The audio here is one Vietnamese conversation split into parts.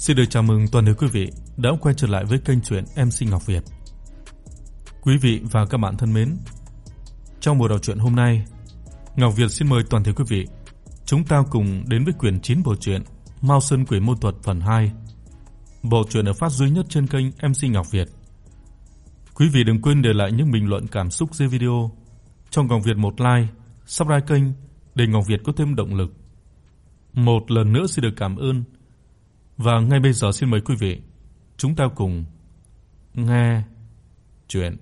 Xin được chào mừng toàn thể quý vị đã quay trở lại với kênh truyện MC Ngọc Việt. Quý vị và các bạn thân mến, trong buổi đọc truyện hôm nay, Ngọc Việt xin mời toàn thể quý vị chúng ta cùng đến với quyển 9 bộ truyện Mao Sơn Quỷ môn thuật phần 2. Bộ truyện được phát duy nhất trên kênh MC Ngọc Việt. Quý vị đừng quên để lại những bình luận cảm xúc dưới video, cho Ngọc Việt một like, subscribe kênh để Ngọc Việt có thêm động lực. Một lần nữa xin được cảm ơn và ngay bây giờ xin mời quý vị chúng ta cùng nghe truyện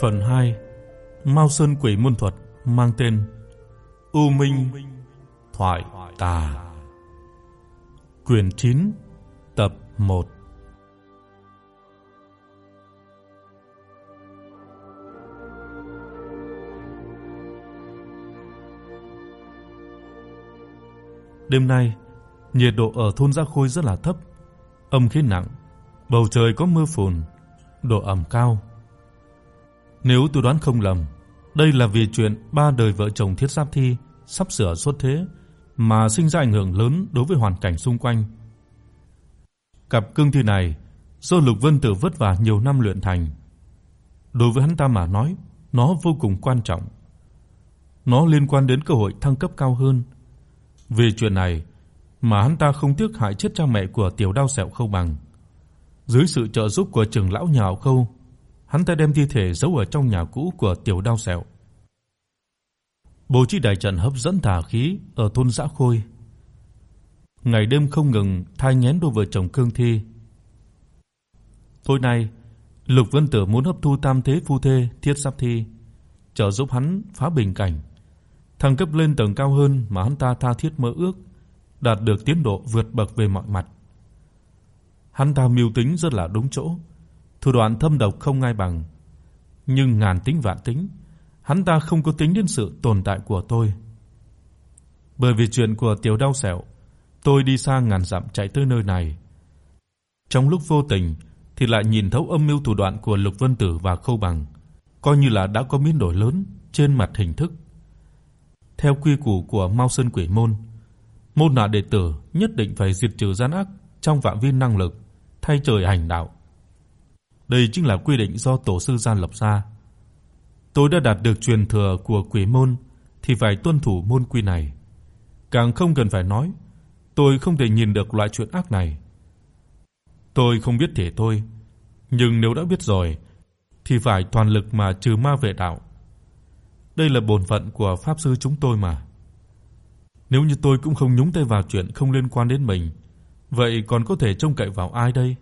Phần 2 Mao Sơn Quỷ môn thuật, mang tên U Minh Thoại Tà Quyển 9 Tập 1 Đêm nay, nhiệt độ ở thôn Gia Khôi rất là thấp, âm khí nặng, bầu trời có mưa phùn, độ ẩm cao. Nếu tôi đoán không lầm, đây là vì chuyện ba đời vợ chồng Thiết Giáp Thi sắp sửa xuất thế mà sinh ra ảnh hưởng lớn đối với hoàn cảnh xung quanh. Cặp cương thi này do Lục Vân Tử vất vả nhiều năm luyện thành, đối với hắn ta mà nói, nó vô cùng quan trọng. Nó liên quan đến cơ hội thăng cấp cao hơn. Vì chuyện này mà hắn ta không tiếc hại chết cha mẹ của Tiểu Đao Sẹo Khâu Bằng. Dưới sự trợ giúp của trưởng lão nhà Khâu, hắn ta đem thi thể giấu ở trong nhà cũ của Tiểu Đao Sẹo. Bố trí đại trận hấp dẫn tà khí ở thôn Dã Khôi. Ngày đêm không ngừng thai nghén đôi vợ chồng cương thi. Tối nay, Lục Vân Tử muốn hấp thu tam thế phu thê Thiết Sắp Thi, trợ giúp hắn phá bình cảnh, thăng cấp lên tầng cao hơn mà hắn ta tha thiết mơ ước, đạt được tiến độ vượt bậc về mọi mặt. Hắn ta mưu tính rất là đúng chỗ thủ đoạn thâm độc không ai bằng, nhưng ngàn tính vạn tính, hắn ta không có tính đến sự tồn tại của tôi. Bởi vì chuyện của tiểu đau sẹo, tôi đi xa ngàn dặm chạy tới nơi này. Trong lúc vô tình thì lại nhìn thấu âm mưu thủ đoạn của Lục Vân Tử và Khâu Bằng, coi như là đã có biến đổi lớn trên mặt hình thức. Theo quy củ của Mao Sơn Quỷ môn, môn hạ đệ tử nhất định phải diệt trừ gian ác trong phạm vi năng lực, thay trời hành đạo. Đây chính là quy định do tổ sư gia lập ra. Tôi đã đạt được truyền thừa của Quỷ môn thì phải tuân thủ môn quy này. Càng không cần phải nói, tôi không thể nhìn được loại chuyện ác này. Tôi không biết thể tôi, nhưng nếu đã biết rồi thì phải toàn lực mà trừ ma vệ đạo. Đây là bổn phận của pháp sư chúng tôi mà. Nếu như tôi cũng không nhúng tay vào chuyện không liên quan đến mình, vậy còn có thể trông cậy vào ai đây?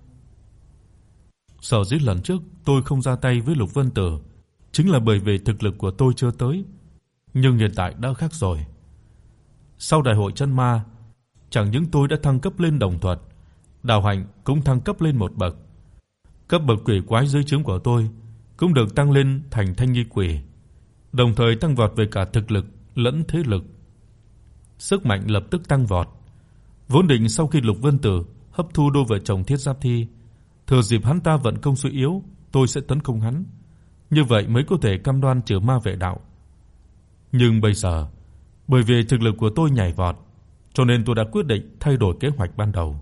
Sở dĩ lần trước tôi không ra tay với Lục Vân Tử chính là bởi vì thực lực của tôi chưa tới, nhưng hiện tại đã khác rồi. Sau đại hội chân ma, chẳng những tôi đã thăng cấp lên đồng thuật, Đào hạnh cũng thăng cấp lên một bậc. Cấp bậc quỷ quái dưới trướng của tôi cũng được tăng lên thành thanh nghi quỷ, đồng thời tăng vọt về cả thực lực lẫn thế lực. Sức mạnh lập tức tăng vọt. Vốn định sau khi Lục Vân Tử hấp thu đôi vợ chồng Thiết Giáp Thi, thừa dịp hắn ta vận công suy yếu, tôi sẽ tấn công hắn. Như vậy mới có thể cam đoan trừ ma vệ đạo. Nhưng bây giờ, bởi vì thực lực của tôi nhảy vọt, cho nên tôi đã quyết định thay đổi kế hoạch ban đầu.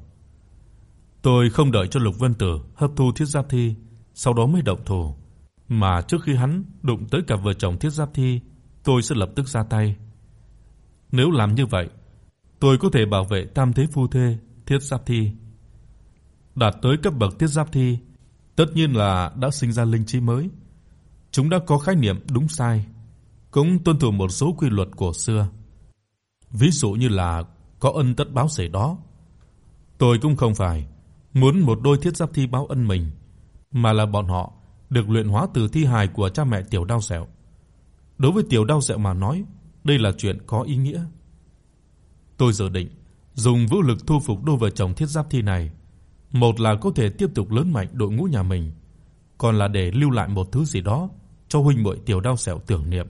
Tôi không đợi cho Lục Vân Tử hấp thu Thiết Giáp Thi, sau đó mới động thủ, mà trước khi hắn đụng tới cả vợ chồng Thiết Giáp Thi, tôi sẽ lập tức ra tay. Nếu làm như vậy, tôi có thể bảo vệ tam thế phu thê Thiết Giáp Thi đạt tới cấp bậc tiết giáp thi, tất nhiên là đã sinh ra linh trí mới. Chúng đã có khái niệm đúng sai, cũng tuân thủ một số quy luật cổ xưa. Ví dụ như là có ân tất báo xảy đó. Tôi cũng không phải muốn một đôi thiết giáp thi báo ân mình, mà là bọn họ được luyện hóa từ thi hài của cha mẹ Tiểu Đao Sẹo. Đối với Tiểu Đao Sẹo mà nói, đây là chuyện có ý nghĩa. Tôi dự định dùng vũ lực thu phục đôi vợ chồng thiết giáp thi này một là có thể tiếp tục lớn mạnh đội ngũ nhà mình, còn là để lưu lại một thứ gì đó cho huynh muội tiểu đau sẹo tưởng niệm.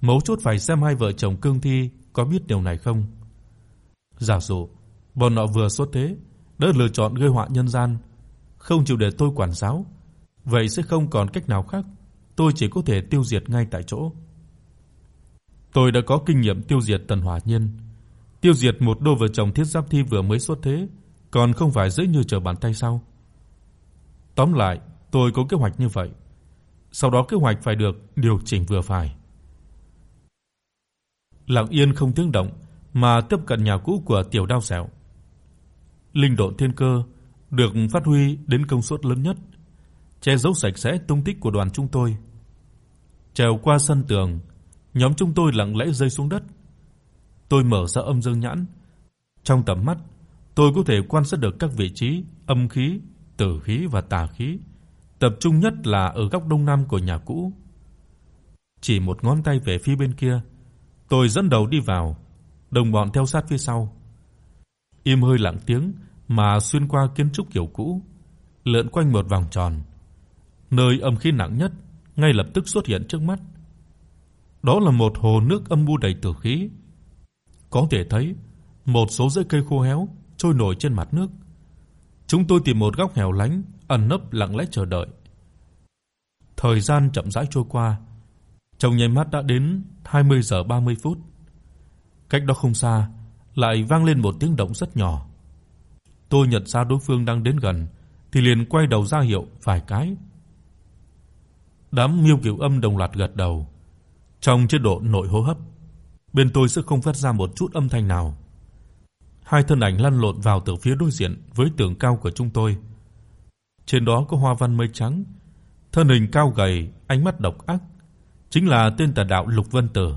Mấu chốt phải xem hai vợ chồng cương thi có biết điều này không. Giả dụ bọn họ vừa xuất thế đã lựa chọn gây họa nhân gian, không chịu để tôi quản giáo, vậy sẽ không còn cách nào khác, tôi chỉ có thể tiêu diệt ngay tại chỗ. Tôi đã có kinh nghiệm tiêu diệt Tần Hỏa nhân, tiêu diệt một đôi vợ chồng thiết giáp thi vừa mới xuất thế, còn không phải dễ như trở bàn tay sao? Tóm lại, tôi có kế hoạch như vậy. Sau đó kế hoạch phải được điều chỉnh vừa phải. Lặng Yên không tiếng động mà tiếp cận nhà cũ của Tiểu Đao Sẹo. Linh độn thiên cơ được phát huy đến công suất lớn nhất, che giấu sạch sẽ tung tích của đoàn chúng tôi. Trèo qua sân tường, nhóm chúng tôi lặng lẽ rơi xuống đất. Tôi mở ra âm dương nhãn, trong tầm mắt, tôi có thể quan sát được các vị trí âm khí, tử khí và tà khí, tập trung nhất là ở góc đông nam của nhà cũ. Chỉ một ngón tay về phía bên kia, tôi dẫn đầu đi vào, đồng bọn theo sát phía sau. Im hơi lặng tiếng mà xuyên qua kiến trúc kiểu cũ, lượn quanh một vòng tròn. Nơi âm khí nặng nhất ngay lập tức xuất hiện trước mắt. Đó là một hồ nước âm u đầy tử khí. Có thể thấy một số rễ cây khô héo trôi nổi trên mặt nước. Chúng tôi tìm một góc hẻo lánh, ẩn nấp lặng lẽ chờ đợi. Thời gian chậm rãi trôi qua, trong nháy mắt đã đến 20 giờ 30 phút. Cách đó không xa, lại vang lên một tiếng động rất nhỏ. Tôi nhận ra đối phương đang đến gần thì liền quay đầu ra hiệu vài cái. Đám Miêu Kiều Âm đồng loạt gật đầu. Trong chế độ nội hô hấp, bên tôi sẽ không phát ra một chút âm thanh nào. Hai thân ảnh lăn lộn vào từ phía đối diện với tường cao của chúng tôi. Trên đó có hoa văn mây trắng, thân hình cao gầy, ánh mắt độc ác, chính là tên tà đạo Lục Vân Tử.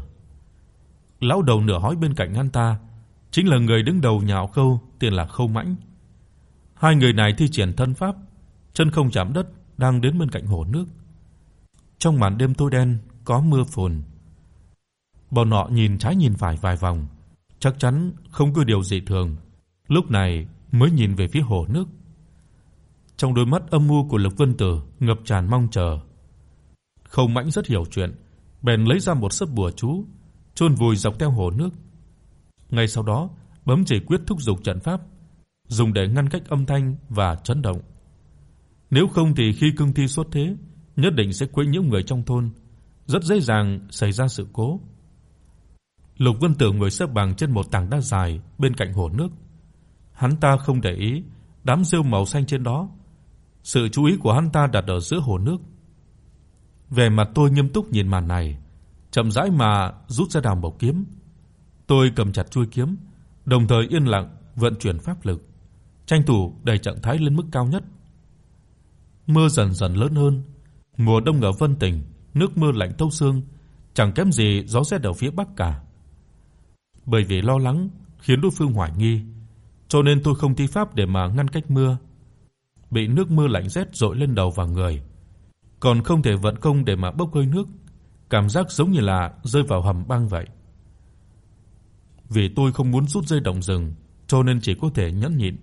Lão đầu nửa hói bên cạnh hắn ta chính là người đứng đầu nhà Khâu, tên là Khâu Mãnh. Hai người này thi triển thân pháp, chân không chạm đất, đang đến bên cạnh hồ nước. Trong màn đêm tối đen có mưa phùn. Bọn họ nhìn trái nhìn phải vài vòng, chắc chắn không có điều gì thường, lúc này mới nhìn về phía hồ nước. Trong đôi mắt âm u của Lục Vân Tử ngập tràn mong chờ. Không Mãnh rất hiểu chuyện, bèn lấy ra một sấp bùa chú, chôn vùi dọc theo hồ nước. Ngay sau đó, bấm chỉ quyết thúc dục trận pháp, dùng để ngăn cách âm thanh và chấn động. Nếu không thì khi cương thi xuất thế, nhất định sẽ quấy nhiễu người trong thôn, rất dễ dàng xảy ra sự cố. Lục Vân Tử ngồi xếp bằng trên một tảng đá dài bên cạnh hồ nước. Hắn ta không để ý đám rêu màu xanh trên đó. Sự chú ý của hắn ta đặt ở giữa hồ nước. về mặt tôi nghiêm túc nhìn màn này, chậm rãi mà rút ra đào mộc kiếm. Tôi cầm chặt chuôi kiếm, đồng thời yên lặng vận chuyển pháp lực, tranh thủ đẩy trạng thái lên mức cao nhất. Mưa dần dần lớn hơn, mùa đông ở Vân Tỉnh, nước mưa lạnh thấu xương, chẳng kém gì gió rét ở phía bắc cả. Bởi vì lo lắng khiến đối phương hoài nghi, cho nên tôi không thi pháp để mà ngăn cách mưa. Bị nước mưa lạnh rét dội lên đầu và người, còn không thể vận công để mà bốc hơi nước, cảm giác giống như là rơi vào hầm băng vậy. Vì tôi không muốn rút dây động rừng, cho nên chỉ có thể nhẫn nhịn.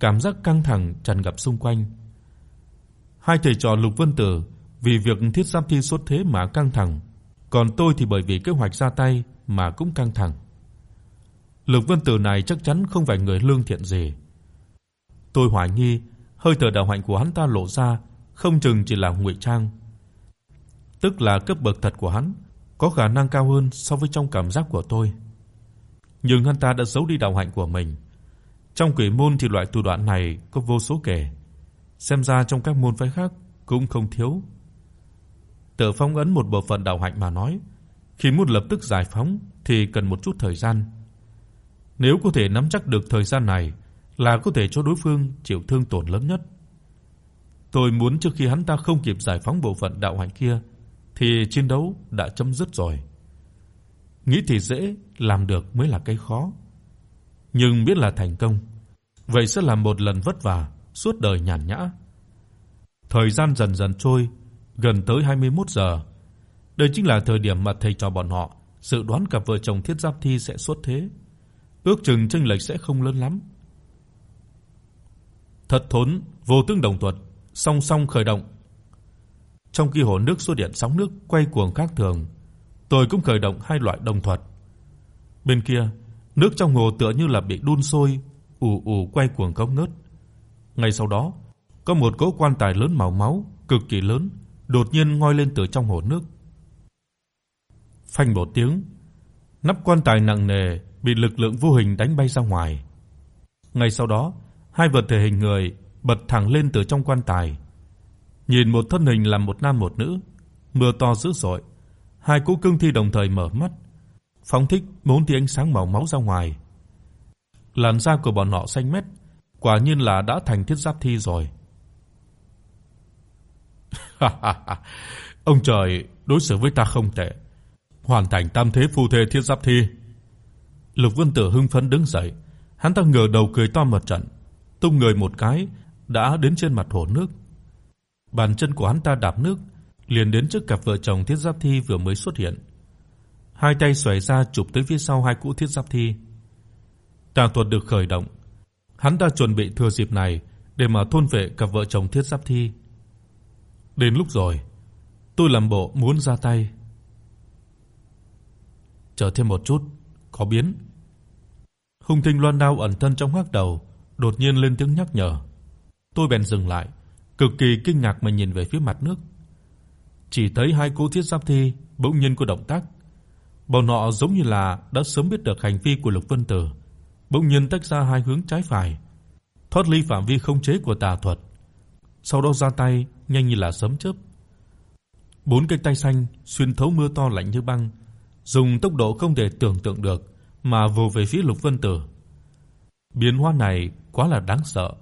Cảm giác căng thẳng tràn ngập xung quanh. Hai thầy trò Lục Vân Tử vì việc thiết giáp thi xuất thế mà căng thẳng, còn tôi thì bởi vì kế hoạch ra tay mà cũng căng thẳng. Lục Vân Tử này chắc chắn không phải người lương thiện gì. Tôi hoài nghi hơi thở đạo hạnh của hắn ta lộ ra không chừng chỉ là ngụy trang. Tức là cấp bậc thật của hắn có khả năng cao hơn so với trong cảm giác của tôi. Nhưng hắn ta đã giấu đi đạo hạnh của mình. Trong quỷ môn thì loại thủ đoạn này có vô số kể, xem ra trong các môn phái khác cũng không thiếu. Tự phong ấn một bộ phận đạo hạnh mà nói, khi muốn lập tức giải phóng thì cần một chút thời gian. Nếu có thể nắm chắc được thời gian này là có thể cho đối phương chịu thương tổn lớn nhất. Tôi muốn trước khi hắn ta không kịp giải phóng bộ phận đạo hạnh kia thì chiến đấu đã chấm dứt rồi. Nghĩ thì dễ, làm được mới là cái khó. Nhưng biết là thành công, vậy sẽ là một lần vất vả suốt đời nhàn nhã. Thời gian dần dần trôi, gần tới 21 giờ. Đây chính là thời điểm mà thầy trò bọn họ dự đoán cặp vợ chồng Thiết Giáp Thi sẽ xuất thế. Ước chừng chênh lệch sẽ không lớn lắm. Thật thốn, vô tương đồng thuật, song song khởi động. Trong khi hồ nước xuất hiện sóng nước quay cuồng khác thường, tôi cũng khởi động hai loại đồng thuật. Bên kia, nước trong hồ tựa như là bị đun sôi, ù ù quay cuồng không ngớt. Ngay sau đó, có một cỗ quan tài lớn màu máu, cực kỳ lớn, đột nhiên ngoi lên từ trong hồ nước. Phanh một tiếng, nắp quan tài nặng nề bị lực lượng vô hình đánh bay ra ngoài. Ngay sau đó, hai vật thể hình người bật thẳng lên từ trong quan tài. Nhìn một thân hình là một nam một nữ, mưa to dữ dội, hai cỗ cương thi đồng thời mở mắt, phóng thích bốn tia ánh sáng màu máu ra ngoài. Làn da của bọn họ xanh mét, quả nhiên là đã thành thiết giáp thi rồi. Ông trời đối xử với ta không tệ, hoàn thành tam thế phù thể thiết giáp thi. Lục Vân Tử hưng phấn đứng dậy, hắn ta ngửa đầu cười to một trận, tung người một cái đã đến trên mặt hồ nước. Bàn chân của hắn ta đạp nước, liền đến trước cặp vợ chồng thiết giáp thi vừa mới xuất hiện. Hai tay xoay ra chụp tới phía sau hai cụ thiết giáp thi. Tà thuật được khởi động, hắn ta chuẩn bị thừa dịp này để mà thôn vệ cặp vợ chồng thiết giáp thi. Đến lúc rồi, tôi làm bộ muốn ra tay. Chờ thêm một chút, có biến. Hung Thinh Loan Đao ẩn thân trong hắc đầu, đột nhiên lên tiếng nhắc nhở. Tôi bèn dừng lại, cực kỳ kinh ngạc mà nhìn về phía mặt nước. Chỉ thấy hai cô thiết giáp thi bỗng nhiên có động tác. Bọn họ giống như là đã sớm biết được hành vi của Lục Vân Tử, bỗng nhiên tách ra hai hướng trái phải, thoát ly phạm vi khống chế của tà thuật. Sau đó ra tay nhanh như là sấm chớp. Bốn cái tay xanh xuyên thấu mưa to lạnh như băng, dùng tốc độ không thể tưởng tượng được mà vồ về phía Lục Vân Tử. Biến hóa này quá là đáng sợ.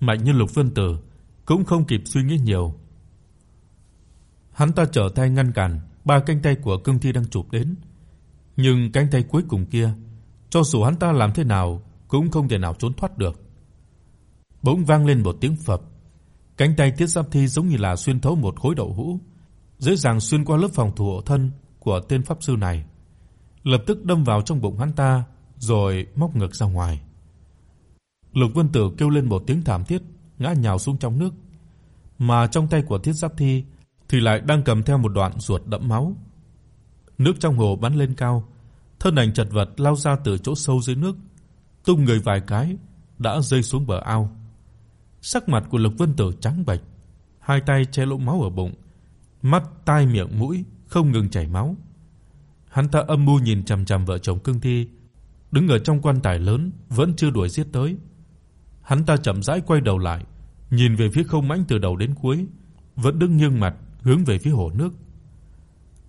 Mạnh như Lục Vân Tử cũng không kịp suy nghĩ nhiều. Hắn ta trở tay ngăn cản ba cánh tay của cương thi đang chụp đến, nhưng cánh tay cuối cùng kia, cho dù hắn ta làm thế nào cũng không thể nào trốn thoát được. Bỗng vang lên một tiếng phập, cánh tay Tiết Giáp Thi giống như là xuyên thấu một khối đậu hũ, dễ dàng xuyên qua lớp phòng thủ hộ thân của tên pháp sư này, lập tức đâm vào trong bụng hắn ta, rồi móc ngược ra ngoài. Lục Vân Tử kêu lên một tiếng thảm thiết, ngã nhào xuống trong nước, mà trong tay của Thiết Giáp Thi thì lại đang cầm theo một đoạn ruột đẫm máu. Nước trong hồ bắn lên cao, thân ảnh chật vật lao ra từ chỗ sâu dưới nước, tung người vài cái đã rơi xuống bờ ao. Sắc mặt của Lục Vân Tử trắng bệch, hai tay che lỗ máu ở bụng, mắt, tai, miệng, mũi không ngừng chảy máu. Hắn ta âm mưu nhìn chằm chằm vợ chồng cương thi, đứng ở trong quan tài lớn vẫn chưa đuổi giết tới. Hắn ta chậm rãi quay đầu lại, nhìn về phía Không Mãnh từ đầu đến cuối, vẫn đứng nghiêng mặt hướng về phía hồ nước.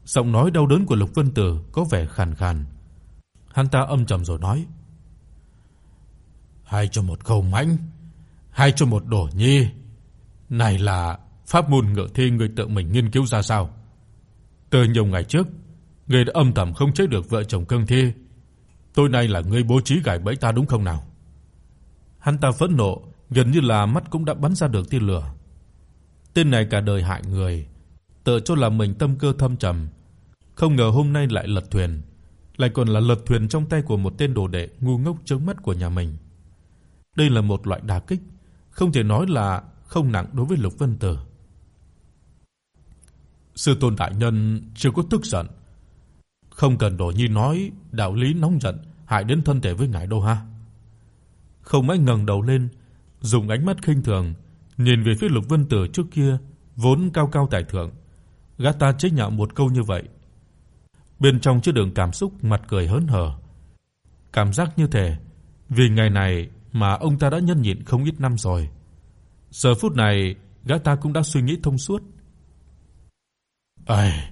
Giọng nói đau đớn của Lục Vân Tử có vẻ khàn khàn. Hắn ta âm trầm rồi nói: "Hai cho một Không Mãnh, hai cho một Đổ Nhi. Này là pháp môn ngự thi người tự mình nghiên cứu ra sao? Từ nhiều ngày trước, người đã âm thầm không chế được vợ chồng cương thi. Tối nay là ngươi bố trí gài bẫy ta đúng không nào?" Hắn ta phẫn nộ, gần như là mắt cũng đã bắn ra được tia lửa. Tên này cả đời hại người, tự cho là mình tâm cơ thâm trầm, không ngờ hôm nay lại lật thuyền, lại còn là lật thuyền trong tay của một tên đồ đệ ngu ngốc trước mắt của nhà mình. Đây là một loại đả kích, không thể nói là không nặng đối với Lục Vân Tử. Sư tôn đại nhân chưa có tức giận, không cần Đồ Nhi nói đạo lý nóng giận hại đến thân thể với ngài đâu ha. Không mấy ngẩng đầu lên, dùng ánh mắt khinh thường nhìn về phía Lục Vân Tử trước kia vốn cao cao tại thượng. Gã ta chế nhạo một câu như vậy. Bên trong chứa đựng cảm xúc mặt cười hớn hở. Cảm giác như thể vì ngày này mà ông ta đã nhẫn nhịn không ít năm rồi. Giờ phút này, gã ta cũng đã suy nghĩ thông suốt. "Ai,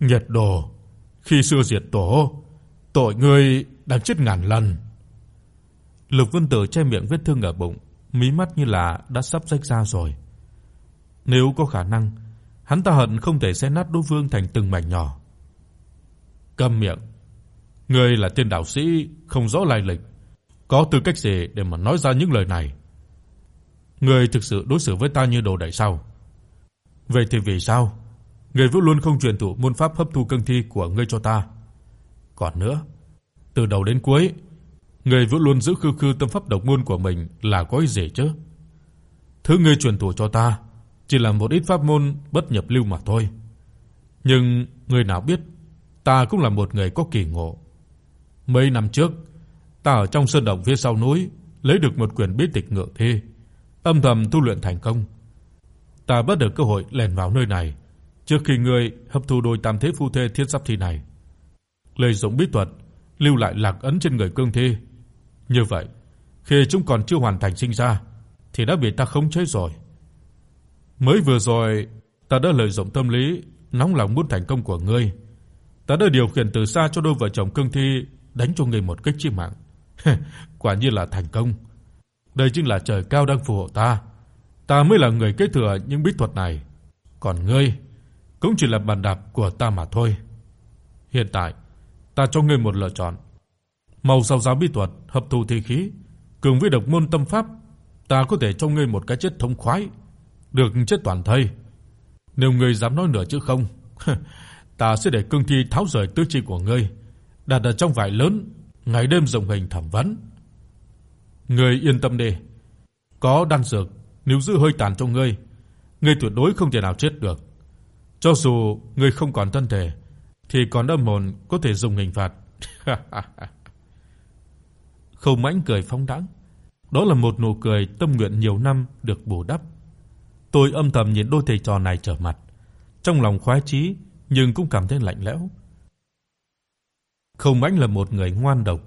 Nhật Đồ, khi xưa diệt tổ, tội ngươi đáng chết ngàn lần." Lục Vân Tử che miệng vết thương ở bụng, mí mắt như là đã sắp rách ra rồi. Nếu có khả năng, hắn ta hận không thể xé nát đối phương thành từng mảnh nhỏ. Câm miệng. Ngươi là tiên đạo sĩ không rõ lai lịch, có tư cách gì để mà nói ra những lời này? Ngươi thực sự đối xử với ta như đồ đệ sao? Vậy thì vì sao ngươi vẫn luôn không truyền thụ môn pháp hấp thu cương thi của ngươi cho ta? Còn nữa, từ đầu đến cuối, ngươi vẫn luôn giữ khư khư tâm pháp độc môn của mình là có ý gì chứ? Thứ ngươi truyền thụ cho ta chỉ là một ít pháp môn bất nhập lưu mà thôi. Nhưng người nào biết, ta cũng là một người có kỳ ngộ. Mấy năm trước, ta ở trong sơn động phía sau núi lấy được một quyển bí tịch ngựa thi, âm thầm tu luyện thành công. Ta bắt được cơ hội lẻn vào nơi này trước khi ngươi hấp thu đôi tam thế phu thê thiên sắp thi này. Lợi dụng bí thuật lưu lại lạc ấn trên người cương thi. Như vậy, khi chúng còn chưa hoàn thành sinh ra thì đã bị ta khống chế rồi. Mới vừa rồi, ta đã lợi dụng tâm lý nóng lòng muốn thành công của ngươi. Ta đã điều khiển từ xa cho đôi vợ chồng cương thi đánh cho ngươi một kích chí mạng. Quả nhiên là thành công. Đây chính là trời cao đang phù hộ ta. Ta mới là người kế thừa những bí thuật này. Còn ngươi cũng chỉ là bàn đạp của ta mà thôi. Hiện tại, ta cho ngươi một lựa chọn. Màu sau giáo bí thuật hợp thu thi khí, cường với độc môn tâm pháp, ta có thể cho ngươi một cái chết thống khoái, được chết toàn thây. Nếu ngươi dám nói nữa chứ không, ta sẽ để cương thi tháo rời tứ chi của ngươi, đặt ở trong vải lớn, ngày đêm rồng hình thẩm vấn. Ngươi yên tâm đi, có đan dược, nếu giữ hơi tàn trong ngươi, ngươi tuyệt đối không thể nào chết được. Cho dù ngươi không còn thân thể thì còn âm hồn có thể dùng hình phạt. Khâu Mãnh cười phóng đãng. Đó là một nụ cười tâm nguyện nhiều năm được bù đắp. Tôi âm thầm nhìn đôi thầy trò này trở mặt, trong lòng khoái chí nhưng cũng cảm thấy lạnh lẽo. Khâu Mãnh là một người ngoan độc,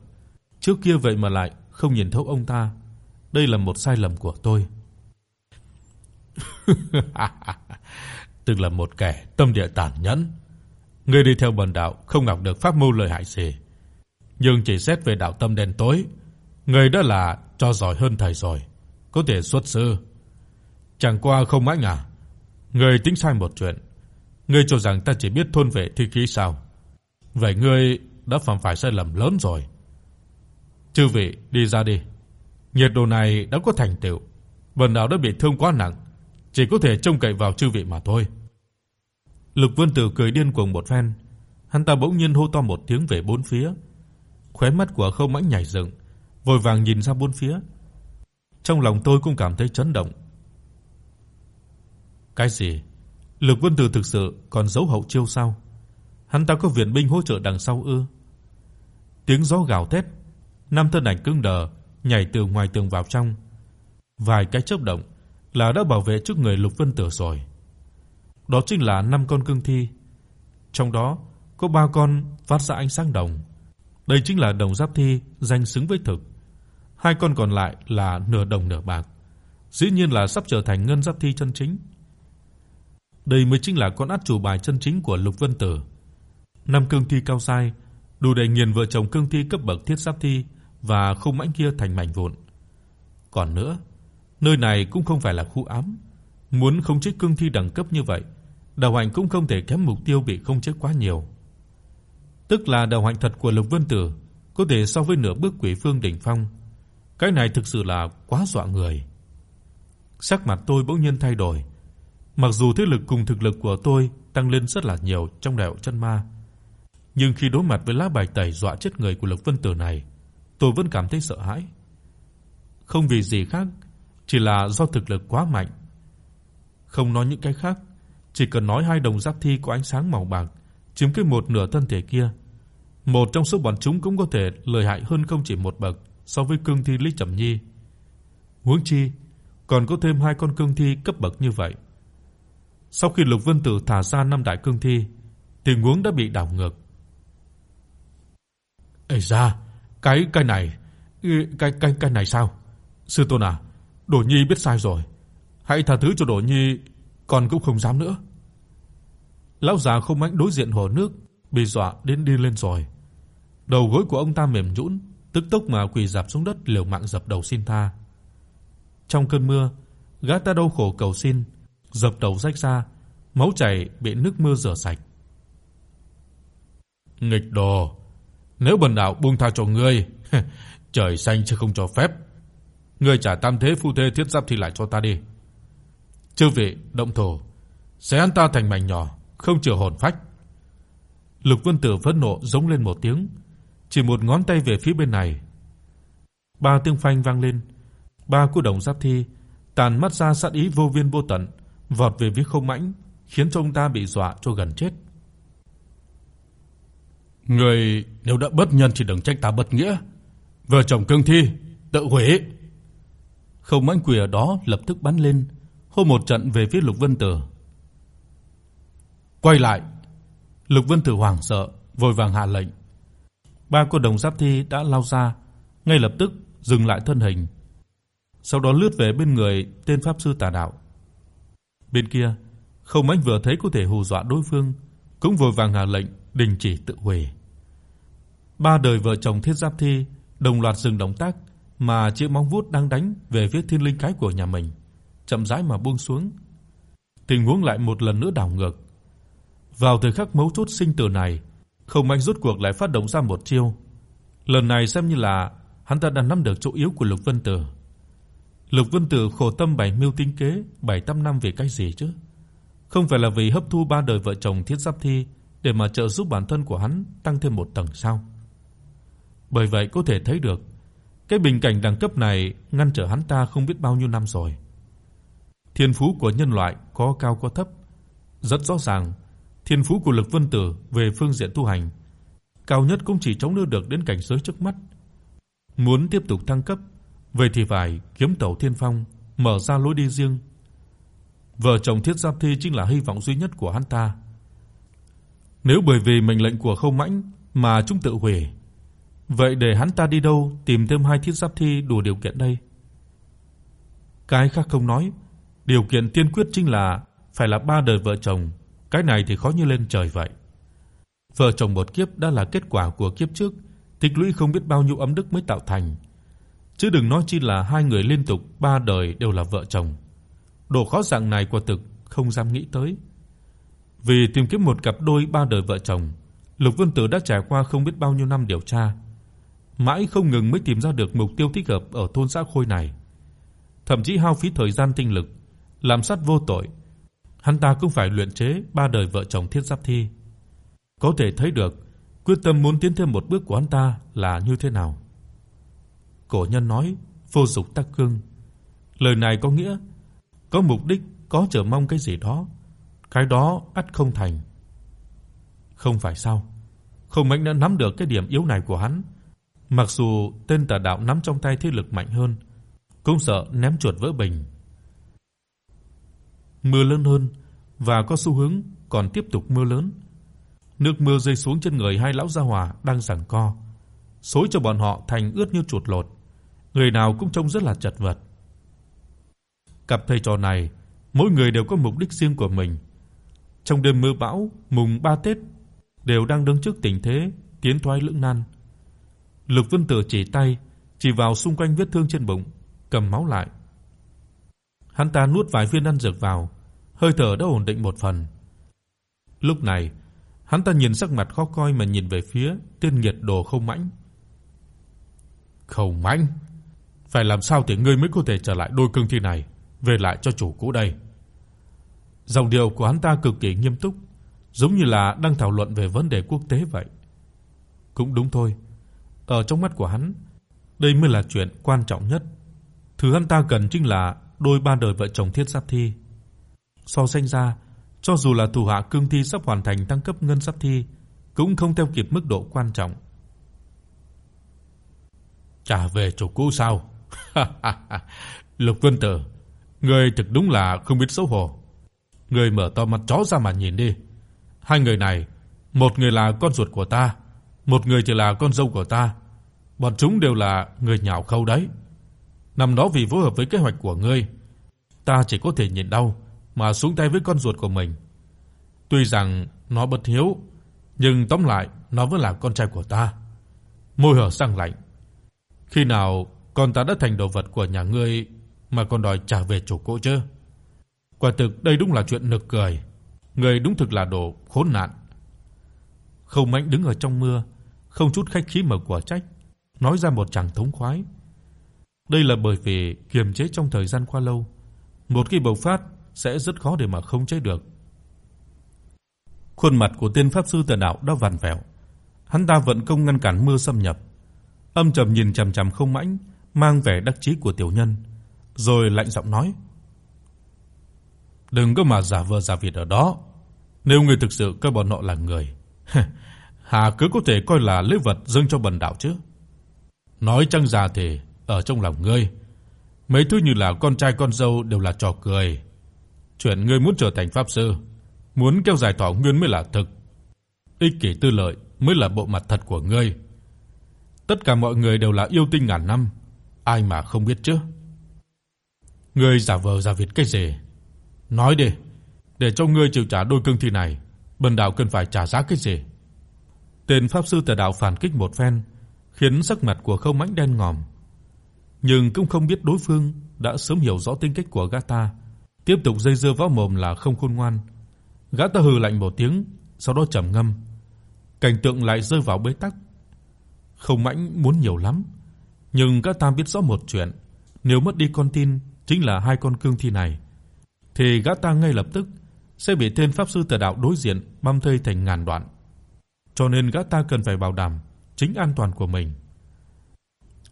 trước kia vậy mà lại không nhìn thấu ông ta. Đây là một sai lầm của tôi. từng là một kẻ tâm địa tàn nhẫn. Ngươi đi theo bần đạo không học được pháp mưu lợi hại gì, nhưng chỉ xét về đạo tâm đen tối, ngươi đã là cho giỏi hơn thầy rồi, có thể xuất sư. Chẳng qua không mãnh à? Ngươi tính sai một chuyện. Ngươi cho rằng ta chỉ biết thôn vệ thi khí sao? Vậy ngươi đã phạm phải sai lầm lớn rồi. Chư vị đi ra đi. Nhiệt độ này đã có thành tựu, bần đạo đã bị thương quá nặng, chỉ có thể trông cậy vào chư vị mà thôi. Lục Vân Tử cười điên cuồng một phen, hắn ta bỗng nhiên hô to một tiếng về bốn phía. Khóe mắt của Khâu Mãnh nhảy dựng, vội vàng nhìn ra bốn phía. Trong lòng tôi cũng cảm thấy chấn động. Cái gì? Lục Vân Tử thực sự còn giấu hậu chiêu sao? Hắn ta có viện binh hỗ trợ đằng sau ư? Tiếng gió gào thét, năm thân ảnh cứng đờ nhảy từ ngoài tường vào trong. Vài cái chớp động là đã bảo vệ trước người Lục Vân Tử rồi. Đó chính là năm con cương thi. Trong đó có 3 con phát ra ánh sáng đồng. Đây chính là đồng giáp thi danh xứng với thực. Hai con còn lại là nửa đồng nửa bạc. Dĩ nhiên là sắp trở thành ngân giáp thi chân chính. Đây mới chính là con át chủ bài chân chính của Lục Vân Tử. Năm cương thi cao sai, đủ để nghiền vợ chồng cương thi cấp bậc thiết giáp thi và không mãnh kia thành mảnh vụn. Còn nữa, nơi này cũng không phải là khu ám, muốn khống chế cương thi đẳng cấp như vậy, Đầu hành cũng không thể kém mục tiêu bị không chế quá nhiều. Tức là đầu hành thật của Lục Vân Tử có thể so với nửa bước quỷ phương đỉnh phong. Cái này thực sự là quá dọa người. Sắc mặt tôi bỗng nhiên thay đổi. Mặc dù thế lực cùng thực lực của tôi tăng lên rất là nhiều trong đại chân ma, nhưng khi đối mặt với lá bài tẩy dọa chết người của Lục Vân Tử này, tôi vẫn cảm thấy sợ hãi. Không vì gì khác, chỉ là do thực lực quá mạnh. Không nói những cái khác, chỉ cần nói hai đồng giáp thi có ánh sáng màu bạc chiếm cứ một nửa thân thể kia, một trong số bọn chúng cũng có thể lợi hại hơn không chỉ một bậc so với cương thi Lý Trầm Nhi. Huống chi, còn có thêm hai con cương thi cấp bậc như vậy. Sau khi Lục Vân Tử thả ra năm đại cương thi, tình huống đã bị đảo ngược. "Ê da, cái cái này, cái cái cái này sao? Sư tôn à, Đỗ Nhi biết sai rồi. Hãy tha thứ cho Đỗ Nhi, con cũng không dám nữa." Lão già không mãnh đối diện hồ nước, bị dọa đến đi lên rồi. Đầu gối của ông ta mềm nhũn, tức tốc mà quỳ rạp xuống đất liều mạng dập đầu xin tha. Trong cơn mưa, gã ta đau khổ cầu xin, dập đầu rách ra, máu chảy bị nước mưa rửa sạch. Nghịch đồ, nếu bần đạo buông tha cho ngươi, trời xanh chứ không cho phép. Ngươi trả tam thế phu thê thiết giáp thì lại cho ta đi. Chư vị, động thổ, sẽ ăn ta thành mảnh nhỏ, không chừa hồn phách. Lục Vân Tử phẫn nộ giống lên một tiếng, chỉ một ngón tay về phía bên này. Ba tiếng phanh vang lên, ba cú đồng giáp thi tàn mắt ra sát ý vô biên vô tận, vọt về phía Không Mãnh, khiến trông ta bị dọa cho gần chết. Người nếu đã bất nhân thì đừng trách ta bất nghĩa. Vợ chồng cương thi, tự hủy. Không mãnh quỷ ở đó lập tức bắn lên, hô một trận về phía Lục Vân Tử. Quay lại. Lục Vân Tử hoảng sợ, vội vàng hạ lệnh. Ba cô đồng giáp thi đã lao ra, ngay lập tức dừng lại thân hình. Sau đó lướt về bên người tên pháp sư tà đạo. Bên kia, Không Mãnh vừa thấy có thể hù dọa đối phương, cũng vội vàng hạ lệnh đình chỉ tự hủy. Ba đời vợ chồng Thiết Giáp Thi đồng loạt dừng động tác, mà chiếc móng vuốt đang đánh về phía thiên linh cái của nhà mình, chậm rãi mà buông xuống. Tình huống lại một lần nữa đảo ngược. Vào thời khắc mấu chốt sinh tử này, Không Mạnh rút cuộc lại phát động ra một chiêu. Lần này xem như là hắn ta đã nắm được chỗ yếu của Lục Vân Tử. Lục Vân Tử khổ tâm bày mưu tính kế 7-8 năm về cái gì chứ? Không phải là vì hấp thu ba đời vợ chồng Thiết Giáp Thi để mà trợ giúp bản thân của hắn tăng thêm một tầng sao? Bởi vậy có thể thấy được, cái bình cảnh đẳng cấp này ngăn trở hắn ta không biết bao nhiêu năm rồi. Thiên phú của nhân loại có cao có thấp, rất rõ ràng, thiên phú của Lực Vân Tử về phương diện tu hành, cao nhất cũng chỉ chống đỡ được đến cảnh giới trước mắt. Muốn tiếp tục thăng cấp, vậy thì phải kiếm tẩu thiên phong, mở ra lối đi riêng. Vợ chồng Thiết Giáp Thi chính là hy vọng duy nhất của hắn ta. Nếu bởi vì mệnh lệnh của Khâu Mãnh mà chúng tự hủy, vậy để hắn ta đi đâu tìm thêm hai thiết giáp thi đủ điều kiện đây? Cái khác không nói, điều kiện tiên quyết chính là phải là ba đời vợ chồng, cái này thì khó như lên trời vậy. Vợ chồng một kiếp đã là kết quả của kiếp trước, tích lũy không biết bao nhiêu âm đức mới tạo thành. Chứ đừng nói chi là hai người liên tục ba đời đều là vợ chồng. đồ khó dạng này quả thực không dám nghĩ tới. Vì tìm kiếm một cặp đôi ba đời vợ chồng, Lục Vân Tử đã trải qua không biết bao nhiêu năm điều tra, mãi không ngừng mới tìm ra được mục tiêu thích hợp ở thôn xã Khôi này. Thậm chí hao phí thời gian tinh lực, làm sát vô tội, hắn ta cũng phải luyện chế ba đời vợ chồng Thiết Giáp Thi. Có thể thấy được quyết tâm muốn tiến thêm một bước của hắn ta là như thế nào. Cổ nhân nói, vô dục tắc cương. Lời này có nghĩa có mục đích, có chờ mong cái gì đó, cái đó ắt không thành. Không phải sao? Không Mạnh đã nắm được cái điểm yếu này của hắn. Mặc dù tên tà đạo nắm trong tay thế lực mạnh hơn, cũng sợ ném chuột vỡ bình. Mưa lớn hơn và có xu hướng còn tiếp tục mưa lớn. Nước mưa rơi xuống trên người hai lão gia hỏa đang giằng co, xối cho bọn họ thành ướt như chuột lột. Người nào cũng trông rất là chật vật. Cặp thầy trò này, mỗi người đều có mục đích riêng của mình. Trong đêm mưa bão mùng 3 Tết đều đang đứng trước tình thế tiến thoái lưỡng nan. Lục Vân Tử chỉ tay chỉ vào xung quanh vết thương trên bụng, cầm máu lại. Hắn ta nuốt vài viên ăn dược vào, hơi thở đã ổn định một phần. Lúc này, hắn ta nhìn sắc mặt khó coi mà nhìn về phía tên nhiệt đồ Không Mãnh. Không Mãnh, phải làm sao thì ngươi mới có thể trở lại đôi cương thi này về lại cho chủ cũ đây. Giọng điệu của hắn ta cực kỳ nghiêm túc, giống như là đang thảo luận về vấn đề quốc tế vậy. Cũng đúng thôi, ở trong mắt của hắn, đây mới là chuyện quan trọng nhất. Thứ hắn ta cần chính là đôi ba đời vợ chồng Thiết Giáp Thi. So sánh ra, cho dù là thủ hạ cương thi sắp hoàn thành tăng cấp ngân giáp thi, cũng không theo kịp mức độ quan trọng. Trả về chỗ cũ sao? Lục Vân Tử, ngươi thực đúng là không biết xấu hổ. Ngươi mở to mắt chó ra mà nhìn đi. Hai người này, một người là con ruột của ta, một người chỉ là con dâu của ta. Bọn chúng đều là người nhạo khâu đấy. Năm đó vì phối hợp với kế hoạch của ngươi, ta chỉ có thể nhịn đau mà xuống tay với con ruột của mình. Tuy rằng nó bất hiếu, nhưng tóm lại nó vẫn là con trai của ta. Môi hở sang lạnh. Khi nào con ta đã thành đồ vật của nhà ngươi mà còn đòi trả về chủ cũ chứ? Quả thực đây đúng là chuyện nực cười. Ngươi đúng thực là đồ khốn nạn. Không Mạnh đứng ở trong mưa, không chút khách khí mà quả trách, nói ra một tràng thống khoái. Đây là bởi vì kiềm chế trong thời gian quá lâu, một khi bộc phát sẽ rất khó để mà khống chế được. Khuôn mặt của tiên pháp sư tần đạo đã vặn vẹo. Hắn ta vận công ngăn cản mưa xâm nhập. Âm trầm nhìn chằm chằm Không Mãnh, mang vẻ đắc chí của tiểu nhân, rồi lạnh giọng nói: "Đừng có mà giả vờ giả vịt ở đó, nếu ngươi thực sự coi bọn họ là người, Hà cứ có thể coi là lễ vật dâng cho bần đạo chứ? Nói chăng ra thì ở trong lòng ngươi, mấy thứ như là con trai con dâu đều là trò cười. Chuyện ngươi muốn trở thành pháp sư, muốn kéo dài thọ nguyên mới là thực. Ích kỷ tư lợi mới là bộ mặt thật của ngươi. Tất cả mọi người đều là yêu tinh ngàn năm, ai mà không biết chứ? Ngươi giả vờ giả vịt cái gì? Nói đi, để cho ngươi chịu trả đôi cương thi này, bần đạo cần phải trả giá cái gì? Tên pháp sư tà đạo phản kích một phen, khiến sắc mặt của Không Mãnh đen ngòm. Nhưng cũng không biết đối phương đã sớm hiểu rõ tính cách của gã ta, tiếp tục dây dưa vào mồm là không khôn ngoan. Gã ta hừ lạnh một tiếng, sau đó trầm ngâm. Cảnh tượng lại rơi vào bế tắc. Không Mãnh muốn nhiều lắm, nhưng gã ta biết rõ một chuyện, nếu mất đi con tin chính là hai con cương thi này, thì gã ta ngay lập tức sẽ bị tên pháp sư tà đạo đối diện băm thây thành ngàn đoạn. Cho nên gã ta cần phải bảo đảm chính an toàn của mình.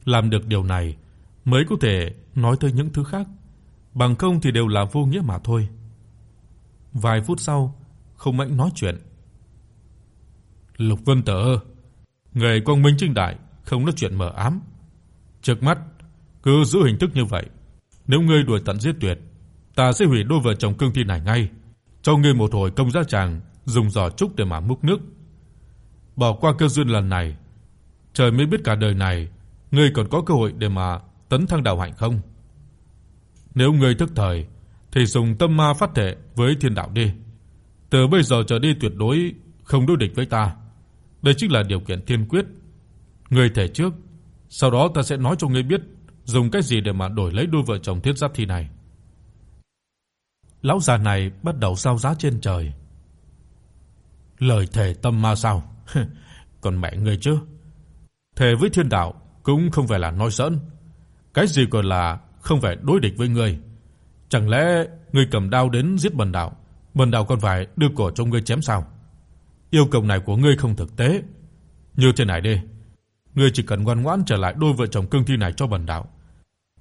Làm được điều này mới có thể nói tới những thứ khác, bằng không thì đều là vô nghĩa mà thôi. Vài phút sau, Không Mạnh nói chuyện. Lục Vân Tử, người quang minh chính đại, không nói chuyện mờ ám. Trước mắt, cứ giữ hình thức như vậy, nếu ngươi đuổi tận giết tuyệt, ta sẽ hủy đôi vợ chồng cương thi này ngay, cho ngươi một hồi công giá chàng dùng giỏ trúc để mà múc nước. Bỏ qua cơ duyên lần này, trời mới biết cả đời này ngươi còn có cơ hội để mà tấn thăng đạo hạnh không. Nếu ngươi thức thời thì dùng tâm ma phát thể với thiên đạo đi. Từ bây giờ trở đi tuyệt đối không đối địch với ta. Đây chính là điều kiện tiên quyết. Ngươi thể trước, sau đó ta sẽ nói cho ngươi biết dùng cái gì để mà đổi lấy đôi vợ chồng thiết giáp thi này. Lão già này bắt đầu sao giá trên trời. Lời thề tâm ma sao? Còn mẹ ngươi chứ. Thề với thiên đạo cũng không phải là nói giỡn. Cái gì gọi là không phải đối địch với ngươi? Chẳng lẽ ngươi cầm đao đến giết bần đạo, bần đạo còn phải đưa cổ cho ngươi chém sao? Yêu cầu này của ngươi không thực tế. Như thế này đi, ngươi chỉ cần ngoan ngoãn trở lại đôi vợ chồng cương thi này cho bần đạo,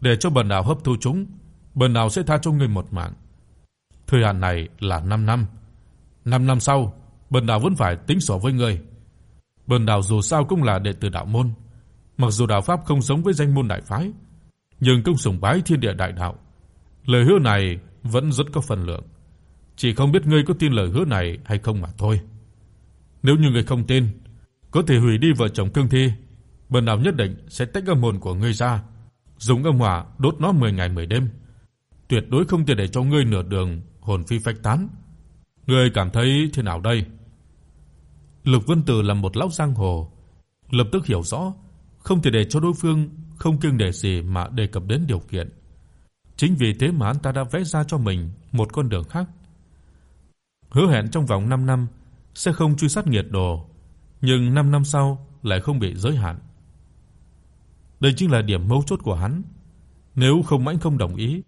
để cho bần đạo hấp thu chúng, bần đạo sẽ tha cho ngươi một mạng. Thời hạn này là 5 năm. 5 năm sau, bần đạo vẫn phải tính sổ với ngươi. Bần đạo dù sao cũng là đệ tử đạo môn, mặc dù đạo pháp không giống với danh môn đại phái, nhưng cũng sùng bái thiên địa đại đạo. Lời hứa này vẫn rất có phần lượng. Chỉ không biết ngươi có tin lời hứa này hay không mà thôi. Nếu như ngươi không tin, có thể hủy đi vợ chồng cương thi, bần đạo nhất định sẽ tách âm hồn của ngươi ra, dùng âm hỏa đốt nó 10 ngày 10 đêm. Tuyệt đối không thể để cho ngươi nửa đường hồn phi phách tán. Ngươi cảm thấy thế nào đây? Lục Vân Tử là một lão giang hồ, lập tức hiểu rõ, không thể để cho đối phương không kiêng nể gì mà đề cập đến điều kiện. Chính vì thế mà hắn ta đã vẽ ra cho mình một con đường khác. Hứa hẹn trong vòng 5 năm sẽ không truy sát nghiệt đồ, nhưng 5 năm sau lại không bị giới hạn. Đây chính là điểm mấu chốt của hắn. Nếu không mãnh không đồng ý,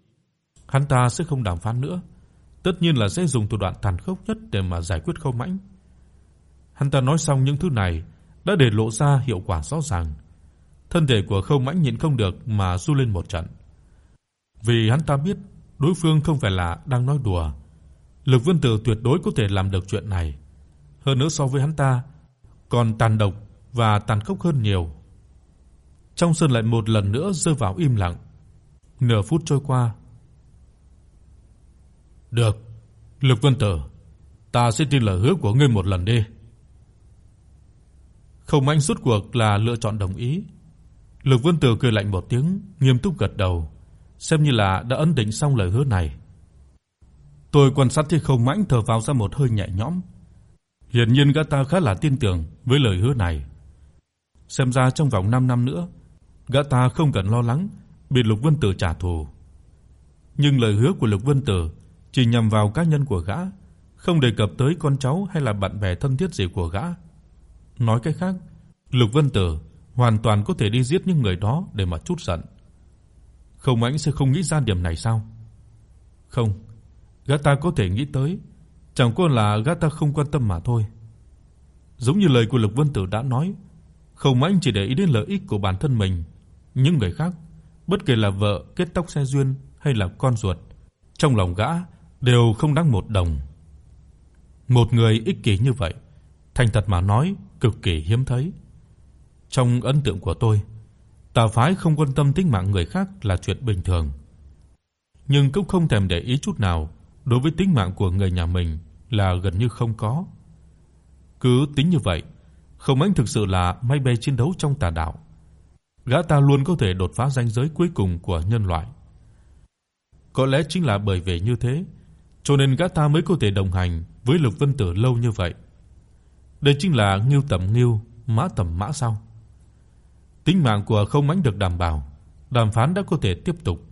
hắn ta sẽ không đàm phán nữa, tất nhiên là sẽ dùng thủ đoạn tàn khốc nhất để mà giải quyết Không Mãnh. Hắn ta nói xong những thứ này đã để lộ ra hiệu quả rõ ràng. Thân thể của Không Mãnh nhịn không được mà run lên một trận. Vì hắn ta biết đối phương không phải là đang nói đùa. Lực Vân Tử tuyệt đối có thể làm được chuyện này. Hơn nữa so với hắn ta còn tàn độc và tàn khốc hơn nhiều. Trong sân lại một lần nữa rơi vào im lặng. Nửa phút trôi qua. Được, Lực Vân Tử, ta sẽ tin lời hứa của ngươi một lần đi. Không Mạnh rút cuộc là lựa chọn đồng ý. Lực Vân Tử cười lạnh một tiếng, nghiêm túc gật đầu, xem như là đã ấn định xong lời hứa này. Tôi quan sát thấy Không Mãnh thở vào ra một hơi nhẹ nhõm. Hiển nhiên gã ta khá là tin tưởng với lời hứa này. Xem ra trong vòng 5 năm nữa, gã ta không cần lo lắng bị Lục Vân Tử trả thù. Nhưng lời hứa của Lục Vân Tử chỉ nhằm vào cá nhân của gã, không đề cập tới con cháu hay là bạn bè thân thiết gì của gã. Nói cách khác, Lục Vân Tử hoàn toàn có thể đi giết những người đó để mà chút giận. Không Mãnh sẽ không nghĩ ra điểm này sao? Không, gã ta có thể nghĩ tới, chẳng qua là gã ta không quan tâm mà thôi. Giống như lời của Lục Vân Tử đã nói, Không Mãnh chỉ để ý đến lợi ích của bản thân mình, những người khác, bất kể là vợ kết tóc xe duyên hay là con ruột, trong lòng gã đều không đáng một đồng. Một người ích kỷ như vậy, thành thật mà nói, cực kỳ hiếm thấy. Trong ấn tượng của tôi, tà phái không quan tâm tính mạng người khác là chuyện bình thường, nhưng cũng không thèm để ý chút nào đối với tính mạng của người nhà mình là gần như không có. Cứ tính như vậy, Không Ánh thực sự là máy bay chiến đấu trong tà đạo. Gã ta luôn có thể đột phá ranh giới cuối cùng của nhân loại. Có lẽ chính là bởi vì như thế, cho nên gã ta mới có thể đồng hành với Lục Vân Tử lâu như vậy. Đây chính là Ngưu tầm Ngưu, Mã tầm Mã sao? Tính mạng của Không Mãnh được đảm bảo, đàm phán đã có thể tiếp tục.